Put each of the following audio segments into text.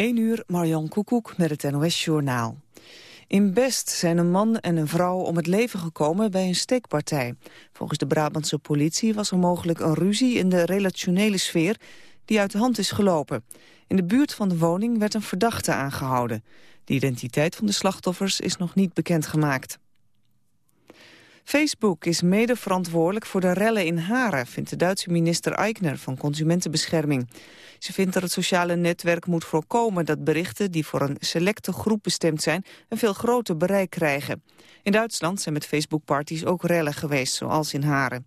1 uur, Marjan Koekoek met het NOS-journaal. In Best zijn een man en een vrouw om het leven gekomen bij een steekpartij. Volgens de Brabantse politie was er mogelijk een ruzie in de relationele sfeer die uit de hand is gelopen. In de buurt van de woning werd een verdachte aangehouden. De identiteit van de slachtoffers is nog niet bekendgemaakt. Facebook is mede verantwoordelijk voor de rellen in Haren... vindt de Duitse minister Eichner van Consumentenbescherming. Ze vindt dat het sociale netwerk moet voorkomen dat berichten... die voor een selecte groep bestemd zijn, een veel groter bereik krijgen. In Duitsland zijn met Facebook-parties ook rellen geweest, zoals in Haren.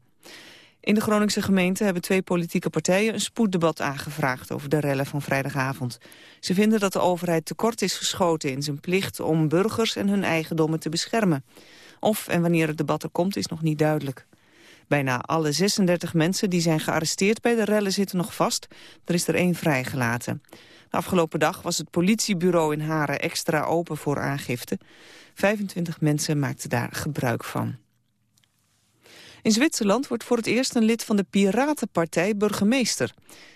In de Groningse gemeente hebben twee politieke partijen een spoeddebat aangevraagd over de rellen van vrijdagavond. Ze vinden dat de overheid tekort is geschoten in zijn plicht om burgers en hun eigendommen te beschermen. Of en wanneer het debat er komt is nog niet duidelijk. Bijna alle 36 mensen die zijn gearresteerd bij de rellen zitten nog vast. Er is er één vrijgelaten. De afgelopen dag was het politiebureau in Haren extra open voor aangifte. 25 mensen maakten daar gebruik van. In Zwitserland wordt voor het eerst een lid van de Piratenpartij burgemeester.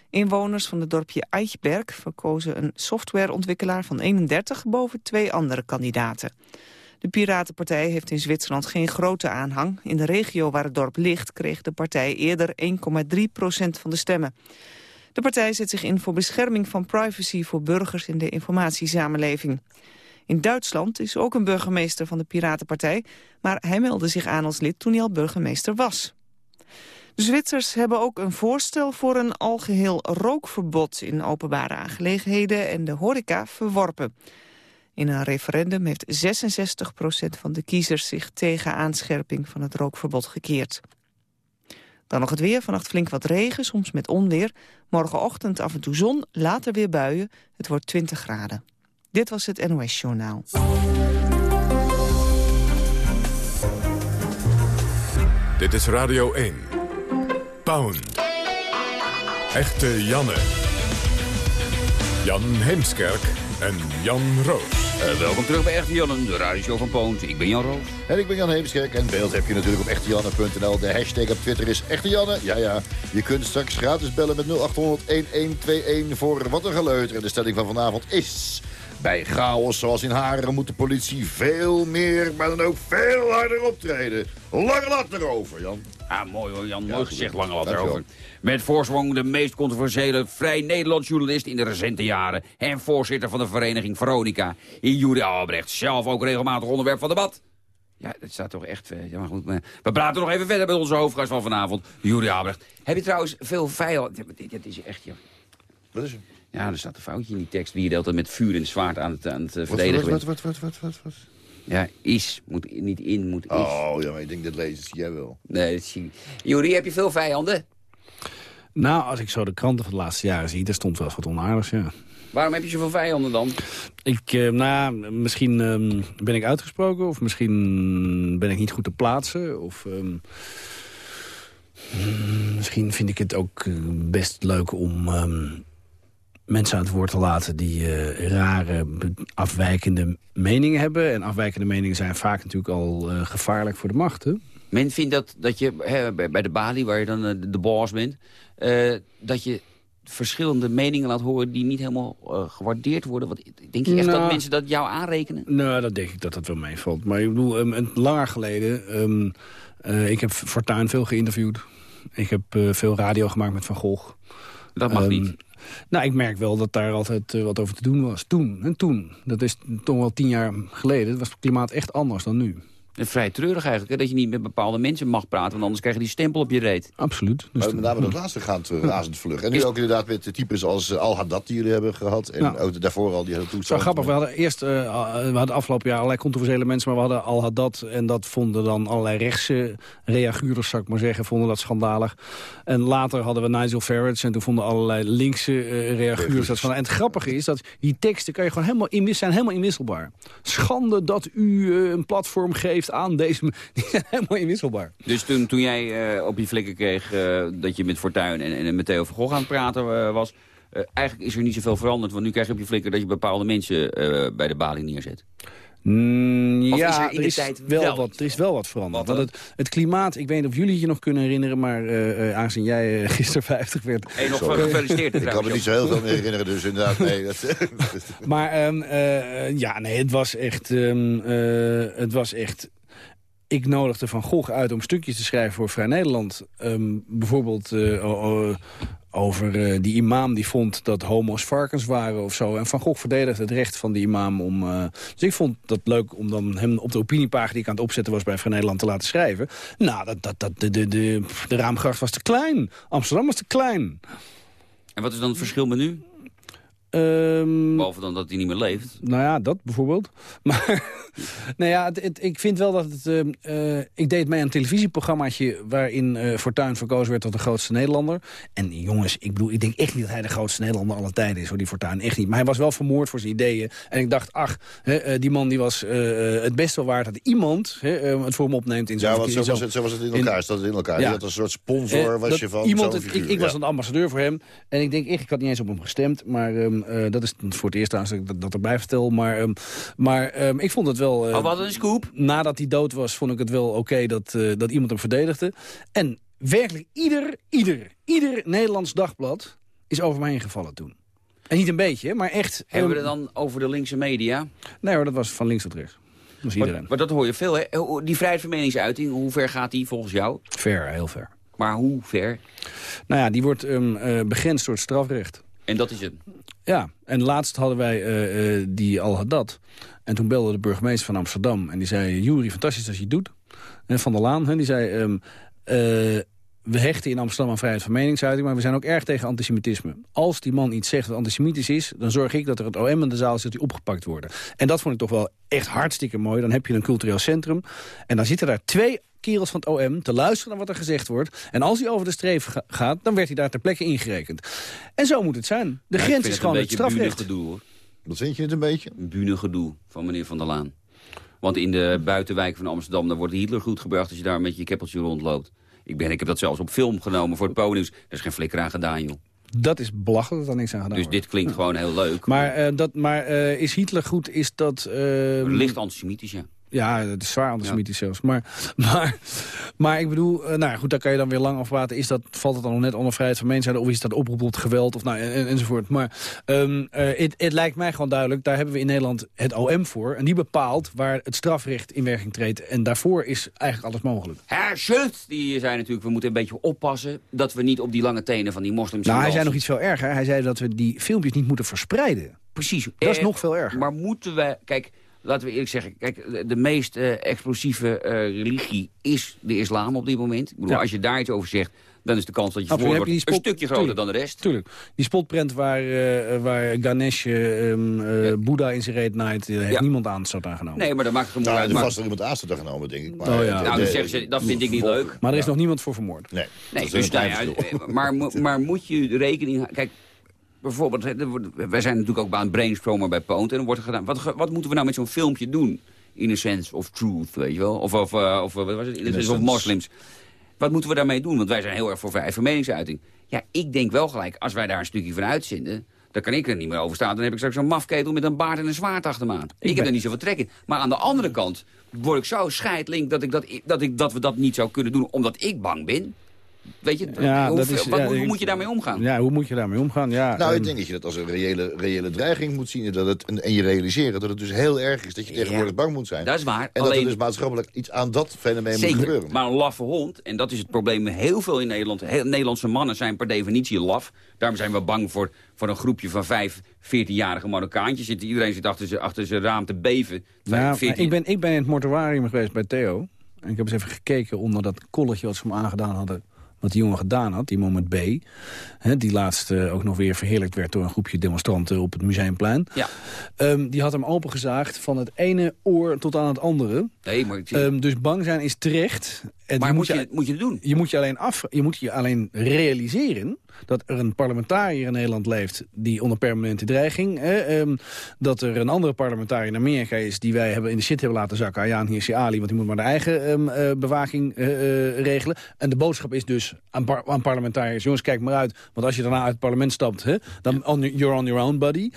Inwoners van het dorpje Eichberg verkozen een softwareontwikkelaar van 31 boven twee andere kandidaten. De Piratenpartij heeft in Zwitserland geen grote aanhang. In de regio waar het dorp ligt kreeg de partij eerder 1,3 procent van de stemmen. De partij zet zich in voor bescherming van privacy voor burgers in de informatiesamenleving. In Duitsland is ook een burgemeester van de Piratenpartij, maar hij meldde zich aan als lid toen hij al burgemeester was. De Zwitsers hebben ook een voorstel voor een algeheel rookverbod in openbare aangelegenheden en de horeca verworpen. In een referendum heeft 66% van de kiezers zich tegen aanscherping van het rookverbod gekeerd. Dan nog het weer, vannacht flink wat regen, soms met onweer. Morgenochtend af en toe zon, later weer buien. Het wordt 20 graden. Dit was het NOS Journaal. Dit is Radio 1. Pound. Echte Janne. Jan Heemskerk en Jan Roos. Uh, welkom terug bij Echte Janne, de radioshow van Poont. Ik ben Jan Roos. En ik ben Jan Heemskerk. En beeld heb je natuurlijk op echtejanne.nl. De hashtag op Twitter is Echte Janne. Ja, ja. Je kunt straks gratis bellen met 0800-1121 voor wat een geleuter. En de stelling van vanavond is... Bij chaos zoals in Haren moet de politie veel meer, maar dan ook veel harder optreden. Lange lat erover, Jan. Ah, mooi hoor, Jan. mooi gezegd, lange lat erover. Met voorsprong de meest controversiële Vrij Nederlands journalist in de recente jaren. En voorzitter van de vereniging Veronica. In Juri Albrecht. Zelf ook regelmatig onderwerp van debat. Ja, dat staat toch echt... Eh, ja, maar goed, we praten nog even verder met onze hoofdgast van vanavond, Juri Albrecht. Heb je trouwens veel vijanden... Dit is echt... Ja. Wat is er? Ja, er staat een foutje in die tekst. Wie je deelt met vuur en zwaard aan het, aan het eh, verdedigen wat, wat, wat, wat, wat, wat, Ja, is. Moet, niet in, moet is. Oh, ja, maar ik denk dat lezen jij wel. Nee, dat zie Juri, heb je veel vijanden? Nou, als ik zo de kranten van de laatste jaren zie, daar stond wel wat onaardigs, ja. Waarom heb je zoveel vijanden dan? Ik, eh, nou, misschien ehm, ben ik uitgesproken, of misschien ben ik niet goed te plaatsen, of... Ehm, misschien vind ik het ook eh, best leuk om ehm, mensen aan het woord te laten die uh, rare, afwijkende meningen hebben. En afwijkende meningen zijn vaak natuurlijk al uh, gevaarlijk voor de macht. Hè? Men vindt dat, dat je hè, bij de balie, waar je dan uh, de boss bent... dat je verschillende meningen laat horen die niet helemaal gewaardeerd worden. Wat, denk je echt dat nou. mensen dat jou aanrekenen? Nou, dat denk ik dat dat wel meevalt. Maar ik bedoel, um, een, langer geleden... Um, ik heb Fortuyn veel geïnterviewd. Ik heb veel radio gemaakt met Van Gogh. Dat mag um, niet. Nou, ik merk wel dat daar altijd uh, wat over te doen was. Toen en toen. Dat is toch wel tien jaar geleden. was het klimaat echt anders dan nu vrij treurig eigenlijk, hè, dat je niet met bepaalde mensen mag praten... want anders krijg je die stempel op je reet. Absoluut. Dus met name dat laatste gaat uh, razend vlug. En nu ook inderdaad met types als uh, Al-Haddad die jullie hebben gehad... en nou, ook daarvoor al die hele toestand. Zo grappig, we hadden eerst uh, we hadden afgelopen jaar allerlei controversiële mensen... maar we hadden Al-Haddad en dat vonden dan allerlei rechtse reaguurders, zou ik maar zeggen... vonden dat schandalig. En later hadden we Nigel Farage en toen vonden allerlei linkse reaguurders dat van. En het grappige is dat die teksten kan je gewoon helemaal inwis zijn helemaal inwisselbaar. Schande dat u een platform geeft aan deze... Die zijn helemaal inwisselbaar. Dus toen, toen jij uh, op je flikken kreeg uh, dat je met Fortuyn en, en met Theo van Gogh aan het praten uh, was... eigenlijk is er niet zoveel veranderd. Want nu krijg je op je flikker dat je bepaalde mensen bij de baling neerzet. Mm, Of ja, is er in de tijd wel, wel wat, er is wel wat veranderd. Wat Want het, het klimaat, ik weet niet of jullie het je nog kunnen herinneren... maar eh, eh, aangezien jij eh, gisteren 50 werd... Hey, nog Sorry. gefeliciteerd Ik kan me niet zo heel veel meer herinneren, dus inderdaad, nee. Dat, Maar ehm, eh, ja, nee, het was echt... ehm, eh, het was echt ik nodigde Van Gogh uit om stukjes te schrijven voor Vrij Nederland. Ehm, bijvoorbeeld eh, over eh, die imam die vond dat homo's varkens waren of zo. En Van Gogh verdedigde het recht van die imam om... eh, dus ik vond dat leuk om dan hem op de opiniepagina die ik aan het opzetten was bij Vrij Nederland te laten schrijven. Nou, dat, dat, dat, de, de, de, de raamgracht was te klein. Amsterdam was te klein. En wat is dan het verschil met nu? Ehm, Behalve dan dat hij niet meer leeft. Nou ja, dat bijvoorbeeld. Maar nou ja, het, het- ik vind wel dat het... eh, eh, ik deed mee aan een televisieprogrammaatje... waarin eh Fortuyn verkozen werd tot de grootste Nederlander. En jongens, ik bedoel, ik denk echt niet dat hij de grootste Nederlander aller tijden is, hoor, die Fortuyn. Echt niet. Maar hij was wel vermoord voor zijn ideeën. En ik dacht, ach, hè, eh, die man die was eh, eh, het best wel waard dat iemand hè, het voor hem opneemt in zo'n... ja, want zo in was, het, zo was het in in- elkaar. Het in elkaar. Ja. Je had een soort sponsor, was je van iemand het- ik, was een ambassadeur voor hem. En ik denk echt, ik had niet eens op hem gestemd. Maar ehm, eh, dat is voor het eerst dat ik dat, erbij vertel. Maar, ehm, maar ehm, ik vond het wel... Oh, wat een scoop. nadat hij dood was, vond ik het wel oké dat, eh, dat iemand hem verdedigde. En werkelijk ieder, ieder, ieder Nederlands dagblad is over mij heen gevallen toen. En niet een beetje, maar echt... Hebben we het dan over de linkse media? Nee hoor, dat was van links tot rechts. Dat. Maar, maar dat hoor je veel, hè? Die vrijheid van meningsuiting, hoe ver gaat die volgens jou? Ver, heel ver. Maar hoe ver? Nou ja, die wordt eh, begrensd door het strafrecht. En dat is het. Ja, en laatst hadden wij eh, eh, die al had dat. En toen belde de burgemeester van Amsterdam. En die zei, Jury, fantastisch dat je het doet. En Van der Laan, hè, die zei... eh, we hechten in Amsterdam aan vrijheid van meningsuiting... maar we zijn ook erg tegen antisemitisme. Als die man iets zegt wat antisemitisch is... dan zorg ik dat er het OM in de zaal zit die opgepakt worden. En dat vond ik toch wel echt hartstikke mooi. Dan heb je een cultureel centrum. En dan zitten daar twee kerels van het OM te luisteren naar wat er gezegd wordt. En als hij over de streef ga- gaat, dan werd hij daar ter plekke ingerekend. En zo moet het zijn. De Ja, grens vind is gewoon een het beetje strafrecht. gedoe, hoor. Wat vind je het een beetje? Een bunegedoe van meneer Van der Laan. Want in de buitenwijk van Amsterdam, daar wordt Hitler goed gebracht... als je daar met je keppeltje rondloopt. Ik, ben, ik heb dat zelfs op film genomen voor het podium. Er is geen flikker aan gedaan, joh. Dat is belachelijk dat er niks aan gedaan Dus wordt. dit klinkt gewoon heel leuk. Maar, eh, dat, maar eh, is Hitler goed? Is dat... Licht antisemitisch, ja. Ja, het is zwaar antisemitisch zelfs. Maar, maar, maar ik bedoel, eh, nou ja, goed, daar kan je dan weer lang over praten. Is dat, valt het dan nog net onder vrijheid van meningsuiting? Of is dat oproep tot geweld? Of, nou, en, en- enzovoort. Maar ehm, eh, het lijkt mij gewoon duidelijk, daar hebben we in Nederland het OM voor. En die bepaalt waar het strafrecht in werking treedt. En daarvoor is eigenlijk alles mogelijk. Herr Schultz, die zei natuurlijk, we moeten een beetje oppassen... dat we niet op die lange tenen van die moslims... Nou, hij zei nog iets veel erger. Hij zei dat we die filmpjes niet moeten verspreiden. Precies. Dat is Eh, nog veel erger. Maar moeten we... Kijk, laten we eerlijk zeggen... Kijk, de, de meest eh, explosieve eh, religie is de islam op dit moment. Ik bedoel, Ja. als je daar iets over zegt... dan is de kans dat je vermoord wordt die een spot- stukje groter Tuurlijk. dan de rest. Tuurlijk. Die spotprint waar, eh, waar Ganesh eh, ehm, eh, Ja. Boeddha in zijn reet naait... heeft Ja. niemand aanstoot aangenomen. Nee, maar dat maakt het Nou, uit. er er iemand aanstoot genomen, denk ik. Maar, Oh ja. nou, dan zeggen ze, dat vind ik niet leuk. Maar er is nog niemand voor vermoord. Nee, Nee, dat dus nou maar, maar moet je rekening houden... Kijk, bijvoorbeeld, wij zijn natuurlijk ook aan het brainstormen bij Poont... en dan wordt er gedaan, wat, wat moeten we nou met zo'n filmpje doen? In a sense of truth, weet je wel? Of, of, eh, of eh, wat was het? In a sense of Innocence. moslims. Wat moeten we daarmee doen? Want wij zijn heel erg voor vrijheid van meningsuiting. Ja, ik denk wel gelijk, als wij daar een stukje van uitzenden... dan kan ik er niet meer over staan. Dan heb ik straks zo'n mafketel met een baard en een zwaard achter me aan. Ik, heb ben- er niet zoveel trek in. Maar aan de andere kant word ik zo scheidlink... dat, ik dat, dat, ik, dat we dat niet zou kunnen doen omdat ik bang ben. Weet je, Ja, hoe, dat is- wat, ja, hoe moet je daarmee omgaan? Ja, hoe moet je daarmee omgaan? Ja, Nou, ehm, ik denk dat je dat als een reële, reële dreiging moet zien. Dat het, en, en je realiseren dat het dus heel erg is dat je tegenwoordig bang moet zijn. Dat is waar. En dat Alleen, er dus maatschappelijk iets aan dat fenomeen moet zeker, gebeuren. maar een laffe hond, en dat is het probleem met heel veel in Nederland. Heel, Nederlandse mannen zijn per definitie laf. Daarom zijn we bang voor, voor een groepje van vijf 14-jarige Marokkaantjes. Zit, iedereen zit achter zijn achter zijn raam te beven. nou, maar 14 ik, ben, ik ben in het mortuarium geweest bij Theo. En ik heb eens even gekeken onder dat kolletje wat ze hem aangedaan hadden. Wat die jongen gedaan had, die moment B. Hè, die laatst ook nog weer verheerlijkt werd door een groepje demonstranten op het Museumplein. Ja. Ehm, die had hem opengezaagd van het ene oor tot aan het andere. Nee, maar, Ehm, dus bang zijn is terecht. En maar moet, je, moet je het doen? Je moet je alleen af, je moet je alleen realiseren dat er een parlementariër in Nederland leeft die onder permanente dreiging. Ehm, dat er een andere parlementariër in Amerika is die wij hebben in de shit hebben laten zakken. Ayaan Hirsi Ali, want die moet maar de eigen ehm, eh, bewaking eh, eh, regelen. En de boodschap is dus aan, par aan parlementariërs, jongens kijk maar uit. Want als je daarna uit het parlement stapt, hè, dan on, you're on your own buddy.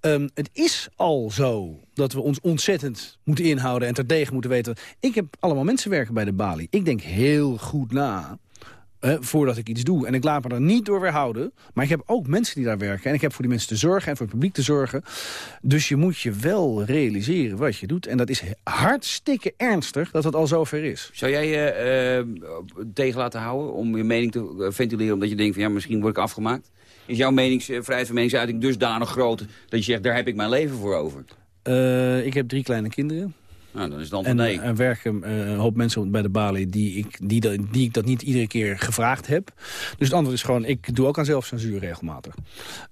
Ehm, het is al zo dat we ons ontzettend moeten inhouden en terdege moeten weten. Ik heb allemaal mensen werken bij de balie. Ik denk heel goed na voordat ik iets doe. En ik laat me er niet door weerhouden. Maar ik heb ook mensen die daar werken. En ik heb voor die mensen te zorgen en voor het publiek te zorgen. Dus je moet je wel realiseren wat je doet. En dat is hartstikke ernstig dat het al zover is. Zou jij je uh, tegen laten houden om je mening te ventileren... omdat je denkt van ja, misschien word ik afgemaakt? Is jouw menings, vrijheid van meningsuiting dusdanig groot... dat je zegt, daar heb ik mijn leven voor over? Uh, ik heb drie kleine kinderen. Nou, dan is het antwoord nee. Er werken uh, een hoop mensen bij de balie die ik, die, die ik dat niet iedere keer gevraagd heb. Dus het antwoord is gewoon, ik doe ook aan zelfcensuur regelmatig.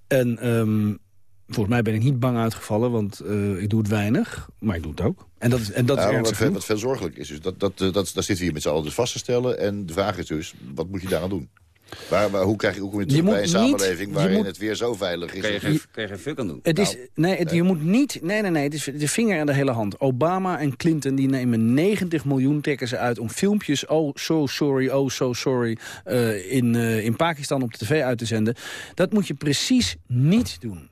En um, volgens mij ben ik niet bang uitgevallen, want uh, ik doe het weinig. Maar ik doe het ook. En dat is, en dat ja, is wat, veel, wat veel zorgelijk is, dus dat, dat, dat, dat, daar zitten we hier met z'n allen dus vast te stellen. En de vraag is dus, wat moet je daaraan doen? Waar, waar, hoe, krijg je, hoe kom je terug bij een samenleving waarin moet, het weer zo veilig is? Kan je, geen, kan je geen fuck aan doen? Het is, nou, nee, het, nee, je moet niet... Nee, nee, nee. Het is de vinger aan de hele hand. Obama en Clinton die nemen 90 miljoen trekken ze uit... om filmpjes, oh so sorry, oh so sorry... Uh, in, uh, in Pakistan op de tv uit te zenden. Dat moet je precies niet doen.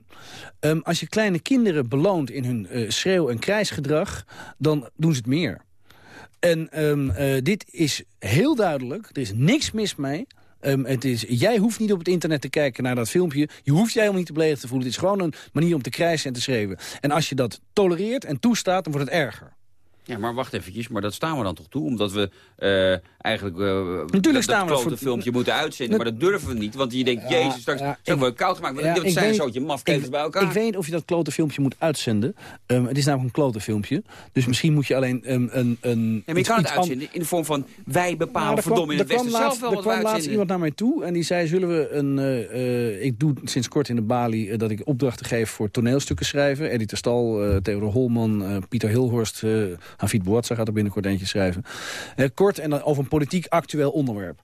Um, als je kleine kinderen beloont in hun uh, schreeuw- en krijsgedrag... dan doen ze het meer. En um, dit is heel duidelijk. Er is niks mis mee Um, het is, jij hoeft niet op het internet te kijken naar dat filmpje. Je hoeft jij helemaal niet te beledigd te voelen. Het is gewoon een manier om te krijsen en te schreeuwen. En als je dat tolereert en toestaat, dan wordt het erger. Ja, maar wacht eventjes, maar dat staan we dan toch toe? Omdat we uh, eigenlijk uh, Natuurlijk dat, staan dat we filmpje moeten uitzenden. Maar dat durven we niet, want je denkt, ja, jezus, straks ja, zijn we koud gemaakt. Ja, dat zijn zo'n mafketens bij elkaar. Ik weet niet of je dat klote filmpje moet uitzenden. Um, het is namelijk een klote filmpje. Dus misschien moet je alleen um, een... een ja, maar je kan het uitzenden in de vorm van... wij bepalen nou, verdomme in het Westen zelf wel Er kwam laatst iemand naar mij toe en die zei... zullen we een... Uh, ik doe sinds kort in de Bali dat ik opdrachten geef voor toneelstukken schrijven. Eddie Terstal, Theodor Holman, Pieter Hilhorst... Hafid Boatza gaat er binnenkort eentje schrijven. Uh, kort en dan over een politiek actueel onderwerp.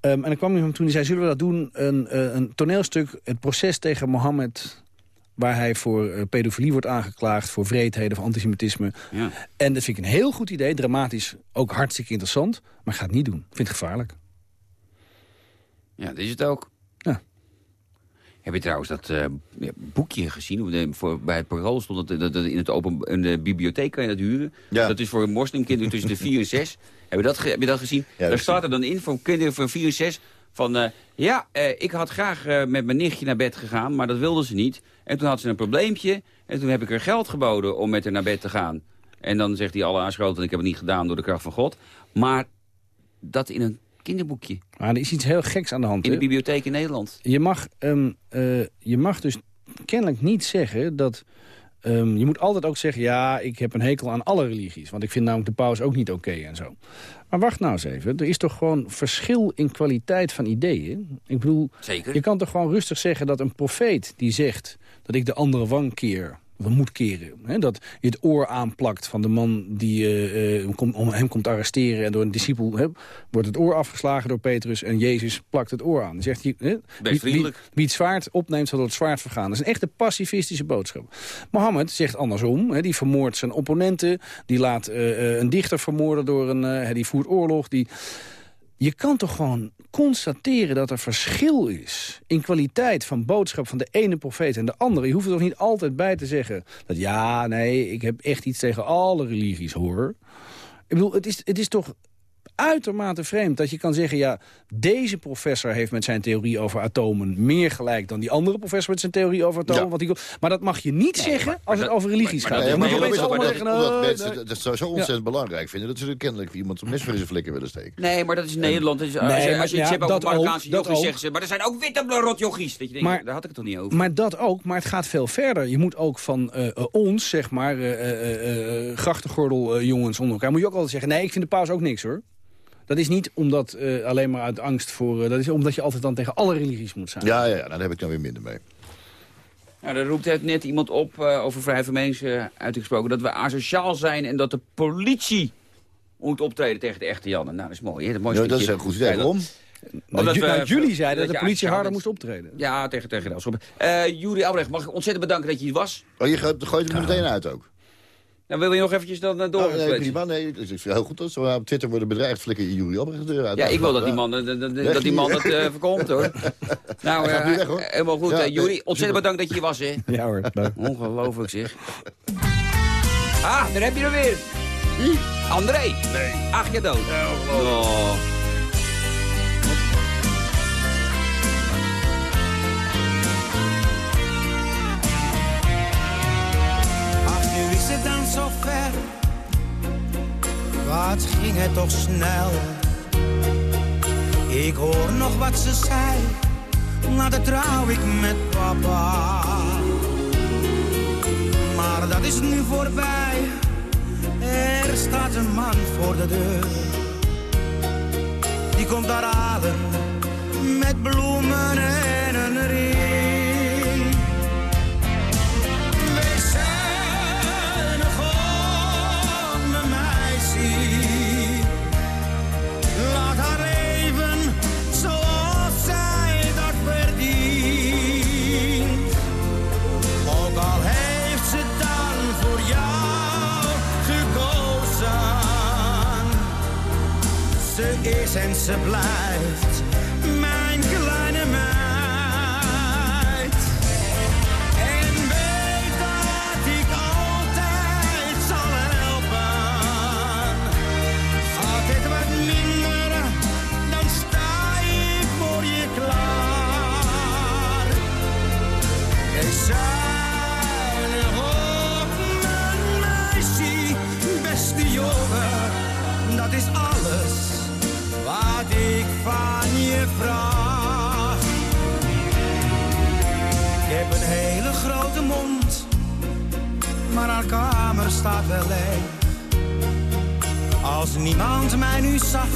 Um, en dan kwam iemand toen die zei, zullen we dat doen? Een, uh, een toneelstuk, het proces tegen Mohammed waar hij voor uh, pedofilie wordt aangeklaagd... voor vreedheden, voor antisemitisme. Ja. En dat vind ik een heel goed idee, dramatisch, ook hartstikke interessant... maar ik ga het niet doen. Vind het gevaarlijk. Ja, dat is het ook. Heb je trouwens dat uh, boekje gezien? Voor, bij het parool stond dat, dat, dat, in, het open, in de bibliotheek kan je dat huren. Ja. Dat is voor een moslimkinderen tussen de 4 en 6. heb, je dat, heb je dat gezien? Ja, Daar staat er dan in voor kinderen van 4 en 6... van uh, ja, uh, ik had graag met mijn nichtje naar bed gegaan... maar dat wilden ze niet. En toen had ze een probleempje. En toen heb ik er geld geboden om met haar naar bed te gaan. En dan zegt hij alle aanschoten... ik heb het niet gedaan door de kracht van God. Maar dat in een kinderboekje. Maar er is iets heel geks aan de hand. In de bibliotheek in Nederland. Je mag, um, uh, je mag dus kennelijk niet zeggen dat... Um, je moet altijd ook zeggen, ja, ik heb een hekel aan alle religies. Want ik vind namelijk de paus ook niet oké okay en zo. Maar wacht nou eens even. Er is toch gewoon verschil in kwaliteit van ideeën? Ik bedoel, Zeker. je kan toch gewoon rustig zeggen dat een profeet die zegt... dat ik de andere wang keer we moet keren. Hè? Dat je het oor aanplakt van de man die uh, kom, om hem komt arresteren... en door een discipel hè, wordt het oor afgeslagen door Petrus... en Jezus plakt het oor aan. Hij zegt, hè, wie, wie, wie, het zwaard opneemt, zal door het zwaard vergaan. Dat is een echte pacifistische boodschap. Mohammed zegt andersom. Hè, die vermoordt zijn opponenten. Die laat uh, een dichter vermoorden door een... die voert oorlog. Die je kan toch gewoon constateren dat er verschil is... in kwaliteit van boodschap van de ene profeet en de andere. Je hoeft er toch niet altijd bij te zeggen... dat ja, nee, ik heb echt iets tegen alle religies, hoor. Ik bedoel, het is, het is toch uitermate vreemd dat je kan zeggen... ja, deze professor heeft met zijn theorie over atomen... meer gelijk dan die andere professor met zijn theorie over atomen. Ja. maar dat mag je niet zeggen als het over religies gaat. Nee, maar, maar, maar, maar dat, mensen dat zo, zo ontzettend belangrijk vinden... dat ze kennelijk iemand een mes voor zijn flikker willen steken. Nee, maar dat is Nederland. als, je, als je iets hebt over Marokkaanse yogis, zeggen ze... maar er zijn ook witte rotjochies. Dat je denkt, maar, daar had ik het toch niet over. Maar dat ook, maar het gaat veel verder. Je moet ook van uh, ons, zeg maar, uh, uh, grachtengordel jongens onder elkaar... moet je ook altijd zeggen, nee, ik vind de paus ook niks, hoor. Dat is niet omdat uh, alleen maar uit angst voor... Uh, dat is omdat je altijd dan tegen alle religies moet zijn. Ja, ja, ja daar heb ik dan weer minder mee. Nou, daar roept het net iemand op, uh, over vrij van mensen uitgesproken... dat we asociaal zijn en dat de politie moet optreden tegen de echte Jannen. Nou, dat is mooi. Hè? Dat, ja, dat is een goed idee. Waarom? Omdat we, nou, jullie zeiden dat, de politie harder moest optreden. Ja, tegen, tegen de uh, Juri Albrecht, mag ik ontzettend bedanken dat je hier was. Oh, je gooit hem er meteen uit ook? Nou, wil je nog eventjes dan uh, door? Oh, nee, prima. Nee, het is heel goed dat ze op Twitter worden bedreigd. Flikker jullie op de deur uit. Ja, ik wil dat die man, dat, dat die man dat uh, voorkomt, hoor. nou, uh, weg, hoor. helemaal goed. Ja, Juri, ontzettend bedankt dat je hier was, hè. Ja hoor. Ongelooflijk, zeg. Ah, daar heb je hem weer. Wie? André. Nee. Ach, je dood. Oh. Wat ging het toch snel? Ik hoor nog wat ze zei. Later trouw ik met papa. Maar dat is nu voorbij. Er staat een man voor de deur. Die komt daar halen met bloemen en een ring. Is en haar kamer staat wel leeg. Als niemand mij nu zag,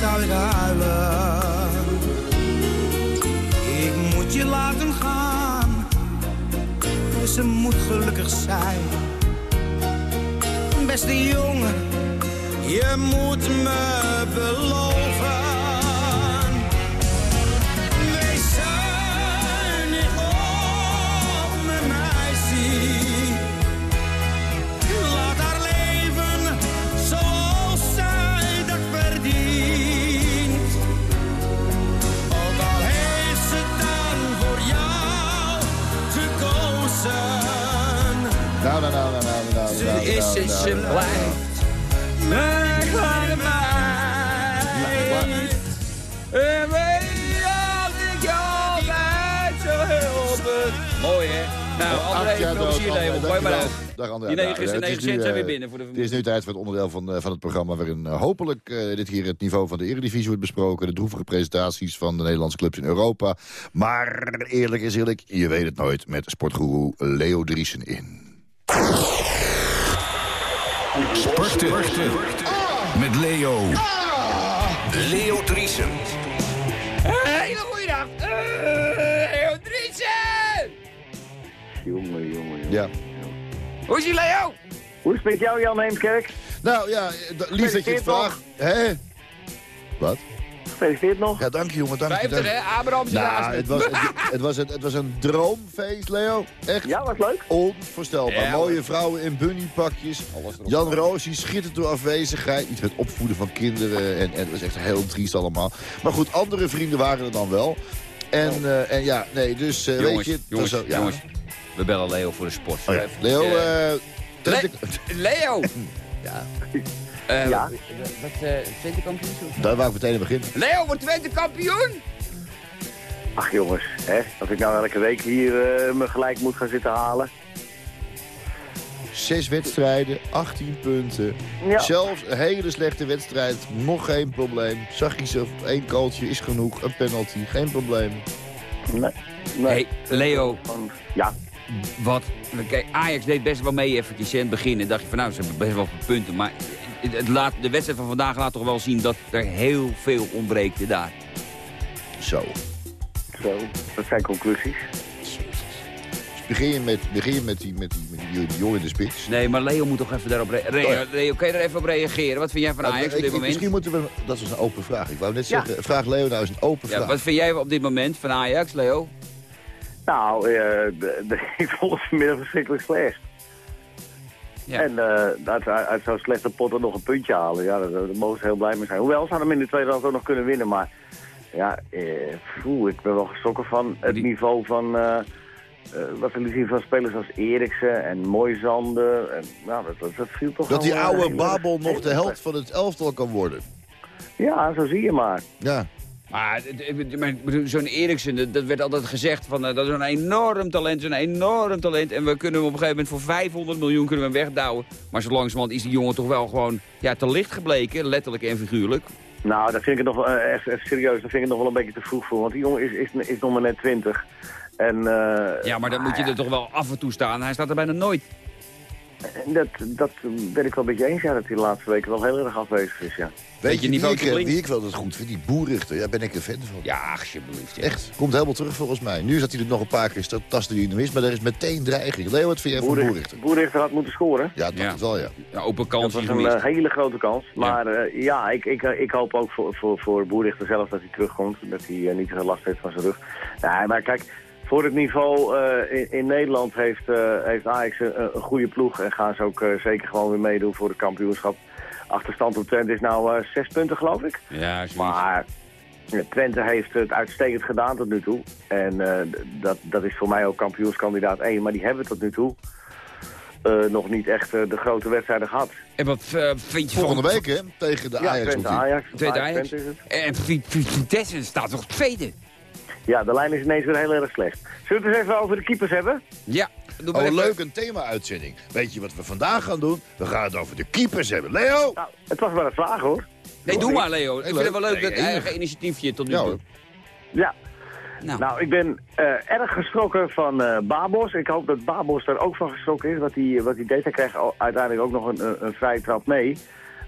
zou ik huilen. Ik moet je laten gaan, dus ze moet gelukkig zijn. Beste jongen, je moet me Cent zijn weer eh, binnen voor de Het is nu tijd voor het onderdeel van, eh, van het programma... waarin eh, hopelijk dit keer het niveau van de Eredivisie wordt besproken... de droevige presentaties van de Nederlandse clubs in Europa. Maar eerlijk is eerlijk, je weet het nooit... met sportgoeroe Leo Driesen in. Sporten. Met Leo. Leo Driesen. Hele goeiedag. Leo Driessen! Jongen, jongen, jongen. Ja. Hoe is ie, Leo? Hoe is het met jou, Jan Heemskerk? Nou ja, lief dat je het Gefeliciteerd nog. vraagt. Hè? Wat? Gefeliciteerd nog. Ja, dank je jongen, dank je. Je. hè? Abraham zit Nou, het was, het, het, was een, het was een droomfeest, Leo. Echt Ja, was leuk. onvoorstelbaar. Ja, Mooie vrouwen in bunnypakjes. Jan Roosie schittert door afwezigheid. Iets met opvoeden van kinderen. En, en het was echt heel triest allemaal. Maar goed, andere vrienden waren er dan wel. En, eh, en ja, nee, dus eh, Jongens, weet je... was jongens, ja. jongens. We bellen Leo voor de sport. Oh ja. Leo, Eh, Le- Leo! Ja. Eh, Ja. Wat, eh Twente kampioen? daar wou ik meteen in beginnen. Leo wordt Twente kampioen? Ach jongens, hè, als ik nou elke week hier eh, me gelijk moet gaan zitten halen. Zes wedstrijden, 18 punten. Ja. Zelfs een hele slechte wedstrijd, nog geen probleem. Zag je ze, één kooltje is genoeg, een penalty, geen probleem. Nee. nee. Hey, Leo, Ja, wat? Kijk, Ajax deed best wel mee eventjes in het begin. En dacht je van nou, ze hebben best wel veel punten. Maar het, het laat, de wedstrijd van vandaag laat toch wel zien dat er heel veel ontbreekt daar. Zo. zo. Dat zijn conclusies. Begin je met, begin je met, die, met, die, met die, die jongen in de spits. Nee, maar Leo moet toch even daarop reageren. Oh. Leo, kan je er even op reageren? Wat vind jij van Nou, Ajax ik- op dit ik- moment? Misschien moeten we... Dat is een open vraag. Ik wou net Ja. zeggen, vraag Leo nou eens een open Ja, vraag. wat vind jij op dit moment van Ajax, Leo? Nou, eh, de, de, ik vond het vanmiddag verschrikkelijk slecht. Ja. En eh, uit, uit zo'n slechte pot er nog een puntje halen, ja, daar, daar mogen ze heel blij mee zijn. Hoewel, ze hadden hem in de tweede helft ook nog kunnen winnen, maar ja, eh, poeh, ik ben wel geschrokken van het Die- niveau van, eh, wat we zien van spelers als Eriksen en Moisander. En, nou, dat, dat, dat viel toch Dat die oude Babel nog de helft van het elftal kan worden. Ja, zo zie je maar. Ja. Maar, het- maar zo'n Eriksen, dat, werd altijd gezegd van eh, dat is een enorm talent, zo'n enorm talent. En we kunnen hem op een gegeven moment voor 500 miljoen kunnen we hem wegdouwen. Maar zo langzamerhand is die jongen toch wel gewoon ja, te licht gebleken, letterlijk en figuurlijk. Nou, dat vind ik nog wel, eh, echt, echt serieus, dat vind ik nog wel een beetje te vroeg voor. Want die jongen is, is, is nog maar net 20. En, eh, Ja, maar dan moet je er toch wel af en toe staan. Hij staat er bijna nooit. En Dat, dat ben ik wel een beetje eens, ja, dat hij de laatste weken wel heel erg afwezig is, ja. Weet je niveau wie ik, eh, wie ik wel dat goed vind? Die boerrichter. Daar ben ik een fan van. Ja, alsjeblieft. Ja. Echt. Komt helemaal terug volgens mij. Nu zat hij er nog een paar keer tasten die er is. Maar er is meteen dreiging. Leo, wat vind jij van boerrichter? Boerichter had moeten scoren. Ja, dat Ja. het wel, ja. Ja, open Dat kans was hier een eh, hele grote kans. Maar eh, ja, ik, ik, ik hoop ook voor, voor, voor Boerichter zelf dat hij terugkomt. Dat hij eh, niet te veel last heeft van zijn rug. Nee, maar kijk, voor het niveau eh, in, in Nederland heeft, eh, heeft Ajax een, een goede ploeg. En gaan ze ook eh, zeker gewoon weer meedoen voor het kampioenschap. Achterstand op Twente is nou eh, zes punten, geloof ik. Ja, zoiets. Maar Twente heeft het uitstekend gedaan tot nu toe. En eh, dat, dat is voor mij ook kampioenskandidaat 1. Maar die hebben tot nu toe eh, nog niet echt de grote wedstrijden gehad. En wat eh, vind je Volgende van... week, hè? Tegen de Ja, Ajax. Twente Ajax. Tweede Ajax. Twente is het. En Vi- Vi- Vitesse staat toch tweede? Ja, de lijn is ineens weer heel erg slecht. Zullen we het eens even over de keepers hebben? Ja, doe maar Oh, even. leuk, een thema-uitzending. Weet je wat we vandaag gaan doen? We gaan het over de keepers hebben. Leo! Nou, het was maar een vraag hoor. Nee, doe maar Leo. Ik vind het wel leuk, Nee, dat eigen initiatiefje tot nu toe. Ja. Nou, Nou, ik ben eh, erg geschrokken van eh, Babos. Ik hoop dat Babos er ook van geschrokken is. Wat hij, wat hij deed, hij kreeg uiteindelijk ook nog een, een, een vrije trap mee.